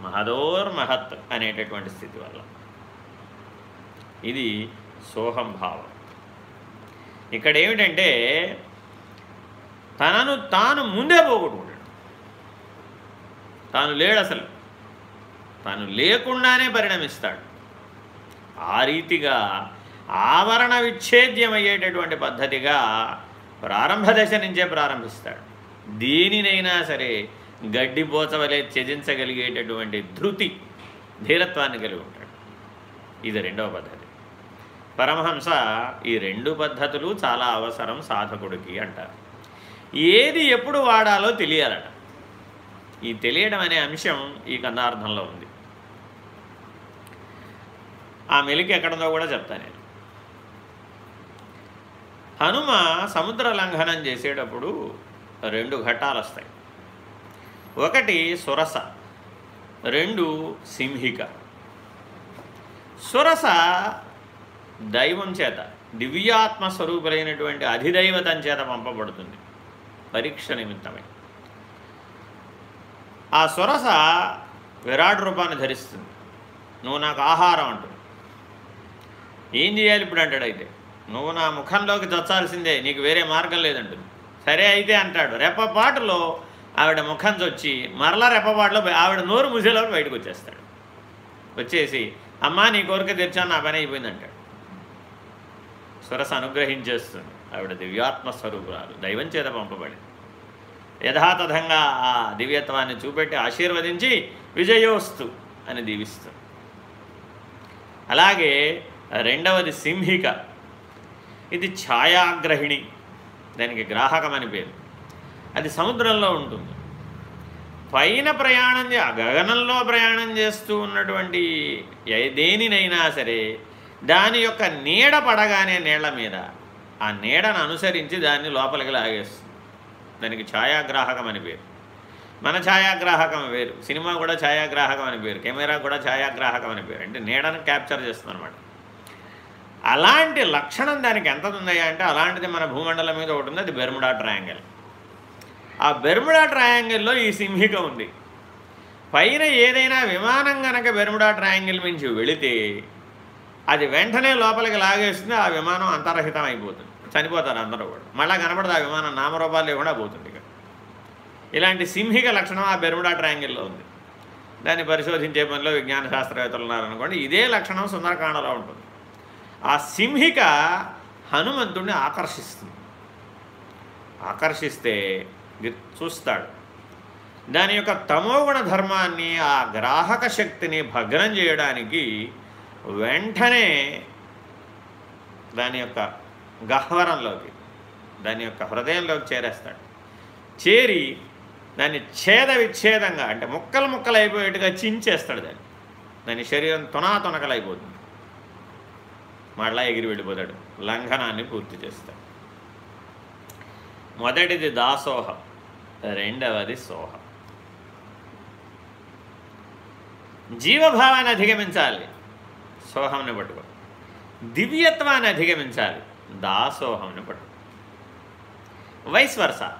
మహదోర్మహత్ అనేటటువంటి స్థితి వల్ల. ఇది సోహం భావం. ఇక్కడ ఏమిటంటే తనను తాను ముందే పోగొట్టుకుంటాడు. తాను లేడు అసలు. తాను లేకుండానే పరిణమిస్తాడు. ఆ రీతిగా ఆవరణ విచ్ఛేద్యమయ్యేటటువంటి పద్ధతిగా ప్రారంభ దశ నుంచే ప్రారంభిస్తాడు. దేనినైనా సరే గడ్డిపోచవలే త్యజించగలిగేటటువంటి ధృతి ధీరత్వాన్ని కలిగి ఉంటాడు. ఇది రెండవ పద్ధతి. పరమహంస ఈ రెండు పద్ధతులు చాలా అవసరం సాధకుడికి అంటారు. ఏది ఎప్పుడు వాడాలో తెలియాలట. ఈ తెలియడం అనే అంశం ఈ కన్నార్థంలో ఉంది. ఆ మెలికి ఎక్కడందో కూడా చెప్తాను నేను. హనుమ సముద్ర లంఘనం చేసేటప్పుడు రెండు ఘట్టాలు వస్తాయి. ఒకటి సురస రెండు సింహిక. సురస దైవం చేత దివ్యాత్మ స్వరూపులైనటువంటి అధిదైవతం చేత పంపబడుతుంది పరీక్ష నిమిత్తమై. ఆ సురస విరాట్ రూపాన్ని ధరిస్తుంది. నువ్వు నాకు ఆహారం అంటుంది ఏం చేయాలి ఇప్పుడు అంటాడు అయితే? నువ్వు నా ముఖంలోకి చొచ్చాల్సిందే నీకు వేరే మార్గం లేదంటుంది. సరే అయితే అంటాడు రెప్పపాటులో ఆవిడ ముఖం చొచ్చి మరలా రెప్పపాటులో ఆవిడ నోరు ముసేలోకి బయటకు వచ్చేస్తాడు. వచ్చేసి అమ్మా నీ కోరిక తెచ్చాను నా పని అయిపోయింది అంటాడు. సురస అనుగ్రహించేస్తుంది. ఆవిడ దివ్యాత్మ స్వరూపురాలు దైవం చేత పంపబడి యథాతథంగా ఆ దివ్యత్వాన్ని చూపెట్టి ఆశీర్వదించి విజయోస్తు అని దీవిస్తుంది. అలాగే రెండవది సింహిక. ఇది ఛాయాగ్రహిణి. దానికి గ్రాహకం అని పేరు. అది సముద్రంలో ఉంటుంది. పైన ప్రయాణం గగనంలో ప్రయాణం చేస్తూ ఉన్నటువంటి దేనినైనా సరే దాని యొక్క నీడ పడగానే నీళ్ళ మీద ఆ నీడను అనుసరించి దాన్ని లోపలికి లాగేస్తుంది. దానికి ఛాయాగ్రాహకం అని పేరు. మన ఛాయాగ్రాహకం వేరు. సినిమా కూడా ఛాయాగ్రాహకం అని పేరు. కెమెరా కూడా ఛాయాగ్రాహకం అని పేరు. అంటే నీడను క్యాప్చర్ చేస్తుంది అనమాట అలాంటి లక్షణం దానికి ఎంత ఉందయ్యా అంటే అలాంటిది మన భూమండలం మీద ఒకటి ఉంది అది బెర్ముడా ట్రయాంగిల్. ఆ బెర్ముడా ట్రయాంగిల్లో ఈ సింహిక ఉంది. పైన ఏదైనా విమానం కనుక బెర్ముడా ట్రయాంగిల్ నుంచి వెళితే అది వెంటనే లోపలికి లాగేస్తుంది ఆ విమానం అంతరహితం అయిపోతుంది చనిపోతారు అందరూ కూడా. మళ్ళీ కనపడదు ఆ విమానం నామరూపాలు లేకుండా పోతుంది ఇక. ఇలాంటి సింహిక లక్షణం ఆ బెర్ముడా ట్రయాంగిల్లో ఉంది. దాన్ని పరిశోధించే పనిలో విజ్ఞాన శాస్త్రవేత్తలు ఉన్నారనుకోండి ఇదే లక్షణం సుందరకాండలో ఉంటుంది. ఆ సింహిక హనుమంతుడిని ఆకర్షిస్తుంది. ఆకర్షిస్తే చూస్తాడు దాని యొక్క తమోగుణ ధర్మాన్ని ఆ గ్రాహక శక్తిని భగ్నం చేయడానికి వెంటనే దాని యొక్క గహ్వరంలోకి దాని యొక్క హృదయంలోకి చేరేస్తాడు. చేరి దాన్ని ఛేద విచ్ఛేదంగా అంటే ముక్కలు ముక్కలు అయిపోయేట్టుగా చించేస్తాడు దాన్ని. దాని శరీరం తునాతునకలైపోతుంది. మళ్ళా ఎగిరి వెళ్ళిపోతాడు. లంఘనాన్ని పూర్తి చేస్తాడు. మొదటిది దాసోహం రెండవది సోహం. జీవభావాన్ని అధిగమించాలి. సోహంని పట్టుకో దివ్యత్వాన్ని అధిగమించాలి. దాసోహంని పట్టుకో వైస్ వర్ష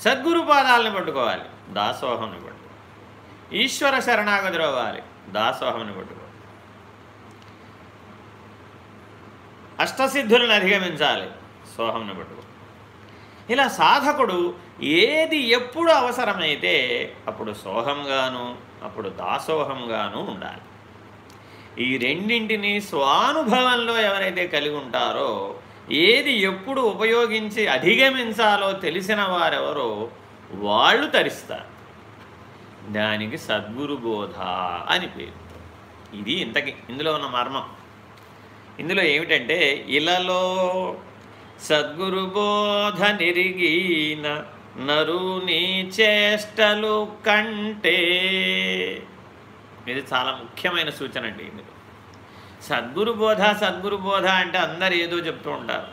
సద్గురు పాదాలను పట్టుకోవాలి. దాసోహంని పట్టుకో ఈశ్వర శరణాగతి అవ్వాలి. దాసోహంని పట్టుకో అష్టసిద్ధులను అధిగమించాలి. సోహంని పట్టుకో. ఇలా సాధకుడు ఏది ఎప్పుడు అవసరమైతే అప్పుడు సోహంగాను అప్పుడు దాసోహంగాను ఉండాలి. ఈ రెండింటిని స్వానుభవంలో ఎవరైతే కలిగి ఉంటారో ఏది ఎప్పుడు ఉపయోగించి అధిగమించాలో తెలిసిన వారెవరో వాళ్ళు తరిస్తారు. దానికి సద్గురు బోధ అని పేరు. ఇది ఇంతకి ఇందులో ఉన్న మర్మం. ఇందులో ఏమిటంటే ఇలలో సద్గురు బోధ నిరిగిన నరుని చేష్టలు కంటే ఇది చాలా ముఖ్యమైన సూచన అండి ఇందులో. సద్గురు బోధ సద్గురు బోధ అంటే అందరు ఏదో చెప్తూ ఉంటారు.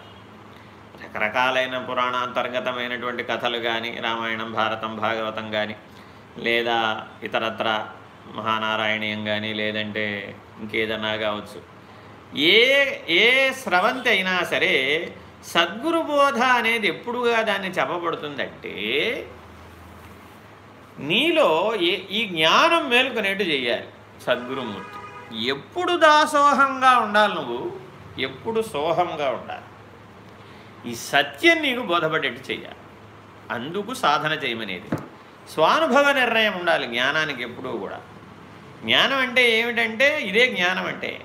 రకరకాలైన పురాణాంతర్గతమైనటువంటి కథలు కానీ రామాయణం భారతం భాగవతం కానీ లేదా ఇతరత్ర మహానారాయణీయం కానీ లేదంటే ఇంకేదన్నా కావచ్చు. ఏ ఏ స్రవంతి అయినా సరే సద్గురు బోధ అనేది ఎప్పుడుగా దాన్ని చెప్పబడుతుందంటే నీలో ఏ ఈ జ్ఞానం మేలుకునేట్టు చేయాలి సద్గురుమూర్తి. ఎప్పుడు దాసోహంగా ఉండాలి నువ్వు ఎప్పుడు సోహంగా ఉండాలి. ఈ సత్యం నీకు బోధపడేట్టు చేయాలి అందుకు సాధన చేయమనేది. స్వానుభవ నిర్ణయం ఉండాలి జ్ఞానానికి ఎప్పుడూ కూడా. జ్ఞానం అంటే ఏమిటంటే ఇదే జ్ఞానం అంటే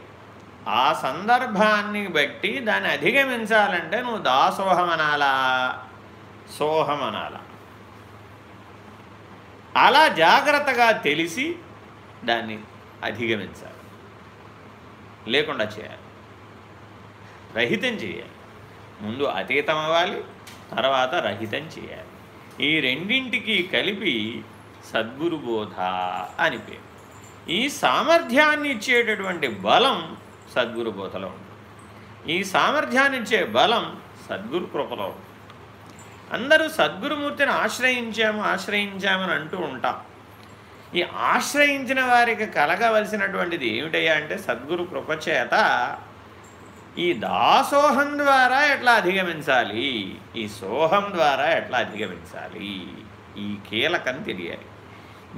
ఆ సందర్భాన్ని బట్టి దాన్ని అధిగమించాలంటే నువ్వు దాసోహమనాలా? సోహమనాలా? అలా జాగ్రత్తగా తెలిసి దాన్ని అధిగమించాలి. లేకుండా చేయాలి. రహితం చేయాలి. ముందు అతీతం అవ్వాలి తర్వాత రహితం చేయాలి. ఈ రెండింటికి కలిపి సద్గురుబోధ అని పేరు. ఈ సామర్థ్యాన్ని ఇచ్చేటటువంటి బలం సద్గురు బోధలో ఉంటుంది ఈ సామర్థ్యాన్నిచ్చే బలం సద్గురు కృపలో ఉంటుంది అందరూ సద్గురుమూర్తిని ఆశ్రయించాము ఆశ్రయించామని అంటూ ఉంటాం. ఈ ఆశ్రయించిన వారికి కలగవలసినటువంటిది ఏమిటయ్యా అంటే సద్గురు కృపచేత ఈ దాసోహం ద్వారా ఎట్లా అధిగమించాలి? ఈ సోహం ద్వారా ఎట్లా అధిగమించాలి? ఈ కీలకం తెలియాలి.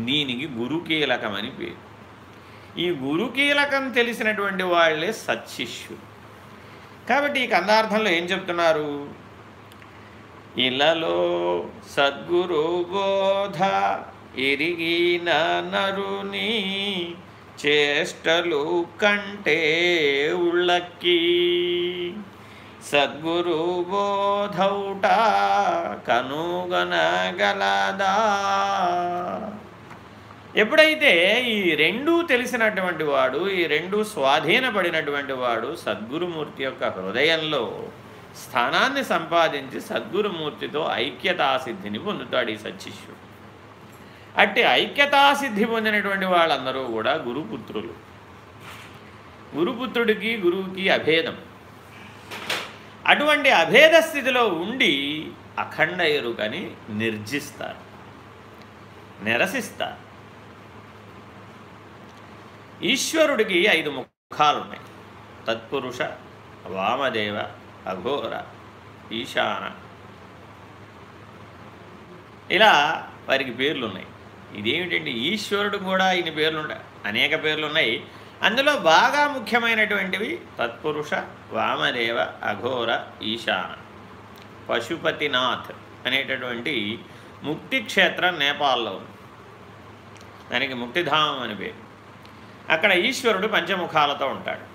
దీనికి గురు కీలకం అని పేరు. ఈ గురు కీలకం తెలిసినటువంటి వాళ్ళే సత్శిష్యులు కాబట్టి ఈ కందార్థంలో ఏం చెప్తున్నారు? ఇలలో సద్గురు బోధ ఎరిగిన నరుని చేష్టలు కంటే ఉళ్ళక్కి. సద్గురు బోధౌట కనుగనగలదా? ఎప్పుడైతే ఈ రెండూ తెలిసినటువంటి వాడు ఈ రెండు స్వాధీనపడినటువంటి వాడు సద్గురుమూర్తి యొక్క హృదయంలో స్థానాన్ని సంపాదించి సద్గురుమూర్తితో ఐక్యతాసిద్ధిని పొందుతాడు ఈ సచ్చిష్యుడు. అట్టి ఐక్యతాసిద్ధి పొందినటువంటి వాళ్ళందరూ కూడా గురుపుత్రులు. గురుపుత్రుడికి గురువుకి అభేదం. అటువంటి అభేద స్థితిలో ఉండి అఖండ ఎరుకని నిర్జిస్తారు. నిరసిస్తారు. ఈశ్వరుడికి ఐదు ముఖాలున్నాయి. తత్పురుష వామదేవ అఘోర ఈశాన. ఇలా వారికి పేర్లు ఉన్నాయి ఇదేమిటండి? ఈశ్వరుడు కూడా ఇన్ని పేర్లుంటాయి అనేక పేర్లు ఉన్నాయి అందులో బాగా ముఖ్యమైనటువంటివి తత్పురుష వామదేవ అఘోర ఈశాన. పశుపతినాథ్ అనేటటువంటి ముక్తి క్షేత్రం నేపాల్లో ఉంది. దానికి ముక్తిధామం అని పేరు. అక్కడ ఈశ్వరుడు పంచముఖాలతో ఉంటాడు.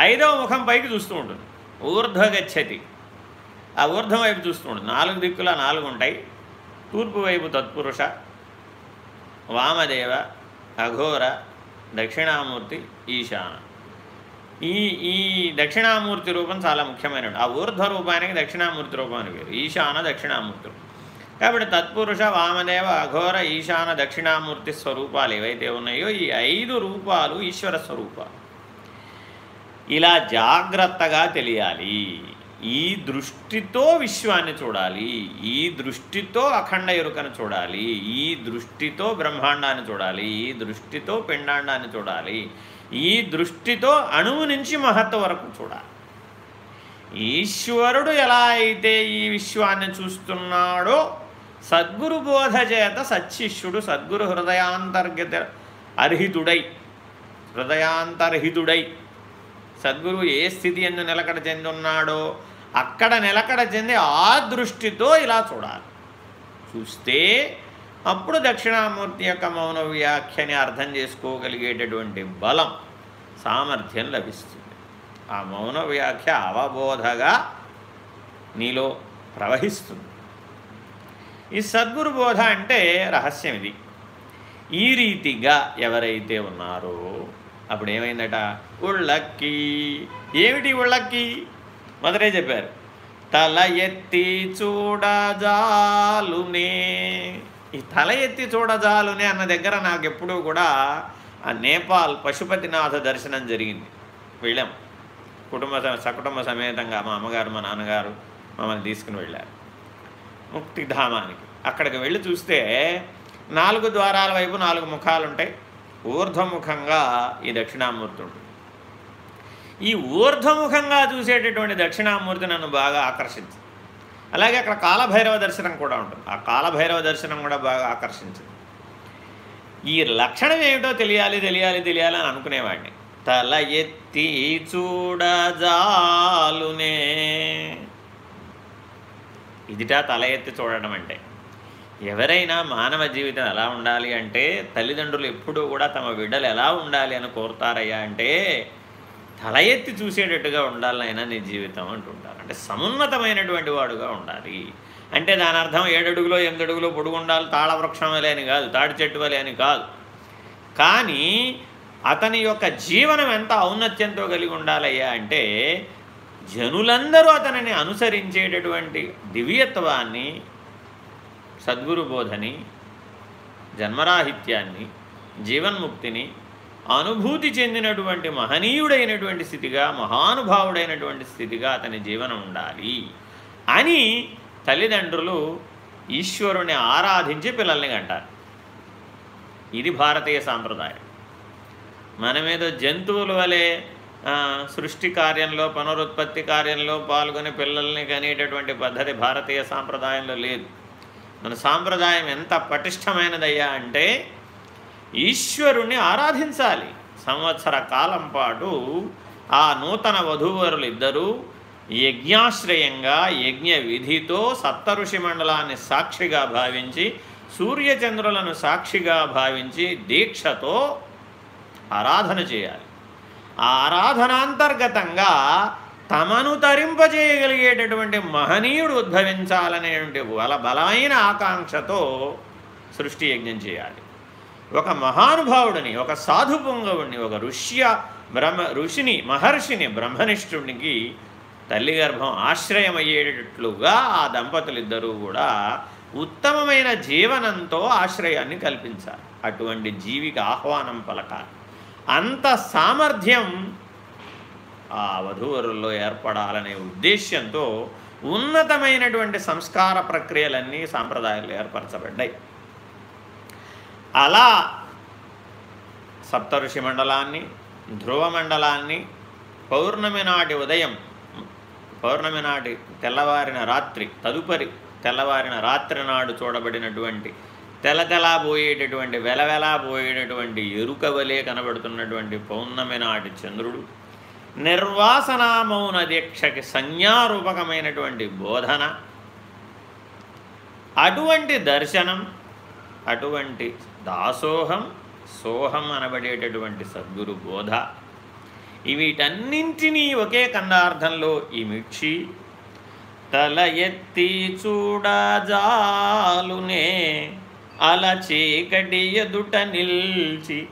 ఐదవ ముఖం పైకి చూస్తూ ఉంటుంది. ఊర్ధ్వగచ్చతి. ఆ ఊర్ధ్వం వైపు చూస్తూ ఉంటుంది. నాలుగు దిక్కుల నాలుగు ఉంటాయి. తూర్పు వైపు తత్పురుష వామదేవ అఘోర దక్షిణామూర్తి ఈశాన. ఈ ఈ దక్షిణామూర్తి రూపం చాలా ముఖ్యమైన ఆ ఊర్ధ్వ రూపానికి దక్షిణామూర్తి రూపం అని పేరు. ఈశాన దక్షిణామూర్తి రూపం. కాబట్టి తత్పురుష వామదేవ అఘోర ఈశాన దక్షిణామూర్తి స్వరూపాలు ఏవైతే ఉన్నాయో ఈ ఐదు రూపాలు ఈశ్వర స్వరూపాలు. ఇలా జాగ్రత్తగా తెలియాలి. ఈ దృష్టితో విశ్వాన్ని చూడాలి. ఈ దృష్టితో అఖండ ఎరుకను చూడాలి. ఈ దృష్టితో బ్రహ్మాండాన్ని చూడాలి. ఈ దృష్టితో పిండాండాన్ని చూడాలి. ఈ దృష్టితో అణువు నుంచి మహత్వ వరకు చూడాలి. ఈశ్వరుడు ఎలా అయితే ఈ విశ్వాన్ని చూస్తున్నాడో సద్గురు బోధ చేత సచ్చిష్యుడు సద్గురు హృదయాంతర్గత అర్హితుడై హృదయాంతర్హితుడై. సద్గురువు ఏ స్థితి ఎందు నిలకడ చెందున్నాడో అక్కడ నిలకడ చెంది ఆ దృష్టితో ఇలా చూడాలి. చూస్తే అప్పుడు దక్షిణామూర్తి యొక్క మౌన వ్యాఖ్యని అర్థం చేసుకోగలిగేటటువంటి బలం సామర్థ్యం లభిస్తుంది. ఆ మౌన వ్యాఖ్య అవబోధగా నీలో ప్రవహిస్తుంది. ఈ సద్గురు బోధ అంటే రహస్యం ఇది. ఈ రీతిగా ఎవరైతే ఉన్నారో అప్పుడు ఏమైందట? ఉళ్ళక్కి. ఏమిటి ఉళ్ళక్కి? మొదటే చెప్పారు. తల ఎత్తి చూడజాలునే. ఈ తల ఎత్తి చూడజాలునే అన్న దగ్గర నాకు ఎప్పుడూ కూడా ఆ నేపాల్ పశుపతినాథ దర్శనం జరిగింది. వెళ్ళాం. కుటుంబ సకుటుంబ సమేతంగా మా అమ్మగారు మా నాన్నగారు మమ్మల్ని తీసుకుని వెళ్ళారు. ముక్తిధామానికి అక్కడికి వెళ్ళి చూస్తే నాలుగు ద్వారాల వైపు నాలుగు ముఖాలు ఉంటాయి ఊర్ధ్వముఖంగా ఈ దక్షిణామూర్తి ఉంటుంది. ఈ ఊర్ధ్వముఖంగా చూసేటటువంటి దక్షిణామూర్తి నన్ను బాగా ఆకర్షించింది. అలాగే అక్కడ కాలభైరవ దర్శనం కూడా ఉంటుంది. ఆ కాలభైరవ దర్శనం కూడా బాగా ఆకర్షించింది. ఈ లక్షణం ఏమిటో తెలియాలి తెలియాలి తెలియాలి అని అనుకునేవాడిని. తల ఎత్తి చూడజాలునే. ఇదిటా తల ఎత్తి చూడడం అంటే. ఎవరైనా మానవ జీవితం ఎలా ఉండాలి అంటే తల్లిదండ్రులు ఎప్పుడూ కూడా తమ బిడ్డలు ఎలా ఉండాలి అని కోరుతారయ్యా అంటే తల ఎత్తి చూసేటట్టుగా ఉండాలైనా నీ జీవితం అంటుంటారు. అంటే సమున్నతమైనటువంటి వాడుగా ఉండాలి. అంటే దాని అర్థం ఏడడుగులో ఎనిమిది అడుగులో పొడుగు ఉండాలి తాళవృక్షం వలె అని కాదు తాడి చెట్టు వలె అని కాదు. కానీ అతని యొక్క జీవనం ఎంత ఔన్నత్యంతో కలిగి ఉండాలయ్యా అంటే జనులందరూ అతనిని అనుసరించేటటువంటి దివ్యత్వాన్ని సద్గురు బోధని జన్మరాహిత్యాన్ని జీవన్ముక్తిని అనుభూతి చెందినటువంటి మహనీయుడైనటువంటి స్థితిగా మహానుభావుడైనటువంటి స్థితిగా అతని జీవనం ఉండాలి అని తల్లిదండ్రులు ఈశ్వరుని ఆరాధించి పిల్లల్ని కంటారు. ఇది భారతీయ సాంప్రదాయం. మనమేదో జంతువుల వలె సృష్టి కార్యంలో పునరుత్పత్తి కార్యంలో పాల్గొని పిల్లల్ని కనేటటువంటి పద్ధతి భారతీయ సాంప్రదాయంలో లేదు. మన సాంప్రదాయం ఎంత పటిష్టమైనదయ్యా అంటే ఈశ్వరుణ్ణి ఆరాధించాలి. సంవత్సర కాలం పాటు ఆ నూతన వధూవరులు ఇద్దరూ యజ్ఞాశ్రయంగా యజ్ఞ విధితో సప్తఋషి మండలాన్ని సాక్షిగా భావించి సూర్యచంద్రులను సాక్షిగా భావించి దీక్షతో ఆరాధన చేయాలి. ఆ ఆరాధనాంతర్గతంగా తమను తరింపజేయగలిగేటటువంటి మహనీయుడు ఉద్భవించాలనేటువంటి బల బలమైన ఆకాంక్షతో సృష్టి యజ్ఞం చేయాలి. ఒక మహానుభావుడిని ఒక సాధు పొంగవుడిని ఒక ఋష్య బ్రహ్మ ఋషిని మహర్షిని బ్రహ్మనిష్ఠుడికి తల్లి గర్భం ఆశ్రయమయ్యేటట్లుగా ఆ దంపతులిద్దరూ కూడా ఉత్తమమైన జీవనంతో ఆశ్రయాన్ని కల్పించాలి. అటువంటి జీవికి ఆహ్వానం పలకాలి. అంత సామర్థ్యం ఆ వధూవరుల్లో ఏర్పడాలనే ఉద్దేశ్యంతో ఉన్నతమైనటువంటి సంస్కార ప్రక్రియలన్నీ సాంప్రదాయాలు ఏర్పరచబడ్డాయి. అలా సప్తఋషి మండలాన్ని ధ్రువ మండలాన్ని పౌర్ణమి నాటి ఉదయం పౌర్ణమి నాటి తెల్లవారిన రాత్రి తదుపరి తెల్లవారిన రాత్రి నాడు చూడబడినటువంటి తెలతెలా పోయేటటువంటి వెలవెలా పోయేటటువంటి ఎరుక వలె కనబడుతున్నటువంటి పౌర్ణమి నాటి చంద్రుడు. నిర్వాసనామౌన దీక్షకి సంజ్ఞారూపకమైనటువంటి బోధన. అటువంటి దర్శనం అటువంటి దాసోహం సోహం అనబడేటటువంటి సద్గురు బోధ. వీటన్నింటినీ ఒకే కందార్థంలో ఇమిడ్చి తల ఎత్తి చూడజాలునే అలా చీకటి ఎదుట నిల్చి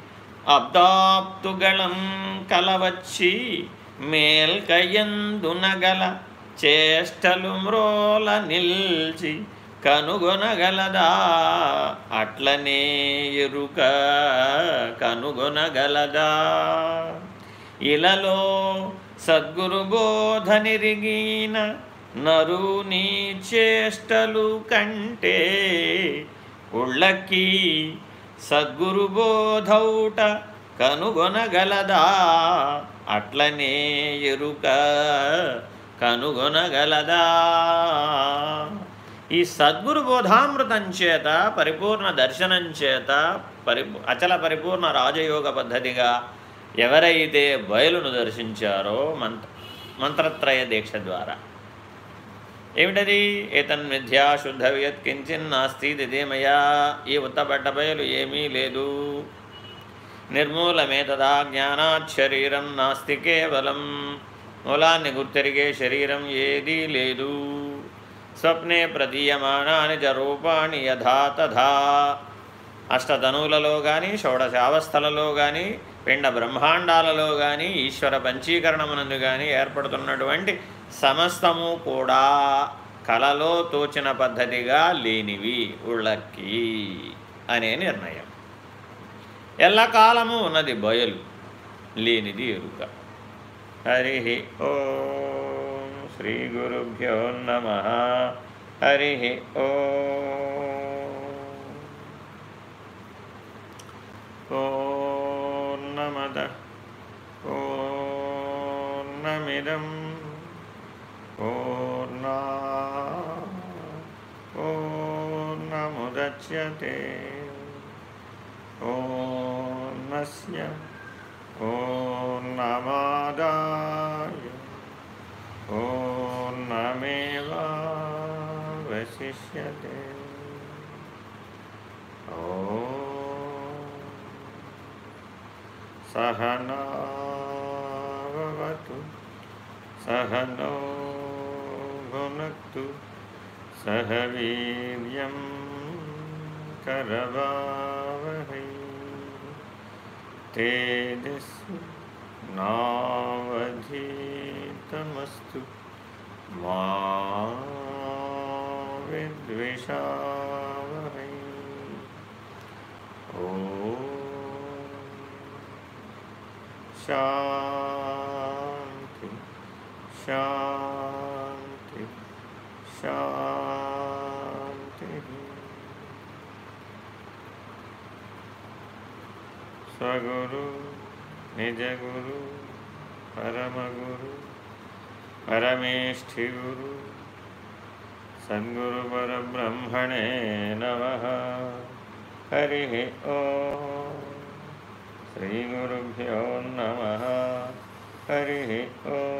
అబ్దాప్తుగళం కలవచ్చి మేల్కయందునగల చేష్టలు మ్రోల నిల్చి కనుగొనగలదా? అట్లనే ఎరుక కనుగొనగలదా? ఇలలో సద్గురు బోధనిరిగిన నరుని చేష్టలు కంటే ఉళ్ళకి సద్గురు బోధౌట కనుగొనగలదా? అట్లనే ఎరుక కనుగొనగలదా? ఈ సద్గురు బోధామృతం చేత పరిపూర్ణ దర్శనం చేత పరి అచల పరిపూర్ణ రాజయోగ పద్ధతిగా ఎవరైతే బయలును దర్శించారో మంత్ర మంత్రత్రయ దీక్ష ద్వారా. ఏమిటది? ఏతన్మిథ్యా శుద్ధ కించిన్ నాస్తి దిదేమయా ఈ ఉత్తబడ్డ బయలు ఏమీ లేదు. నిర్మూలమే తదా జ్ఞానాత్ శరీరం నాస్తి కేవలం. మూలాన్ని గుర్తెరిగే శరీరం ఏదీ లేదు. స్వప్నే ప్రతీయమానాని చ రూపాణి యథా తథా. అష్టధనువులలో కానీ షోడశావస్థలలో కానీ పిండ బ్రహ్మాండాలలో కానీ ఈశ్వర పంచీకరణమునందు కానీ ఏర్పడుతున్నటువంటి సమస్తము కూడా కలలో తోచిన పద్ధతిగా లేనివి ఉళ్ళక్కి అనే నిర్ణయం. ఎల్లకాలము ఉన్నది బయలు లేనిది ఎరుక. హరి ఓ శ్రీ గురుభ్యో నమ. హరి ఓ ഇദം പൂർണ പൂർണമുദ്യത്തെ ഓർണസ് പൂർണമാദായ പൂർണമേവശിഷ്യത്തെ സഹനവതു सहनो भुनक्तु सह वीर्यं करवावहै। तेजस्वी नावधीतमस्तु मा विद्विषावहै ओ शांति శాంతి శాంతి. స్వగురు నిజగురు పరమగురు పరమేష్ఠి గురు సద్గురు పరబ్రహ్మణే నమ. హరి ఓ. శ్రీగురుభ్యో నమ. హరి ఓ.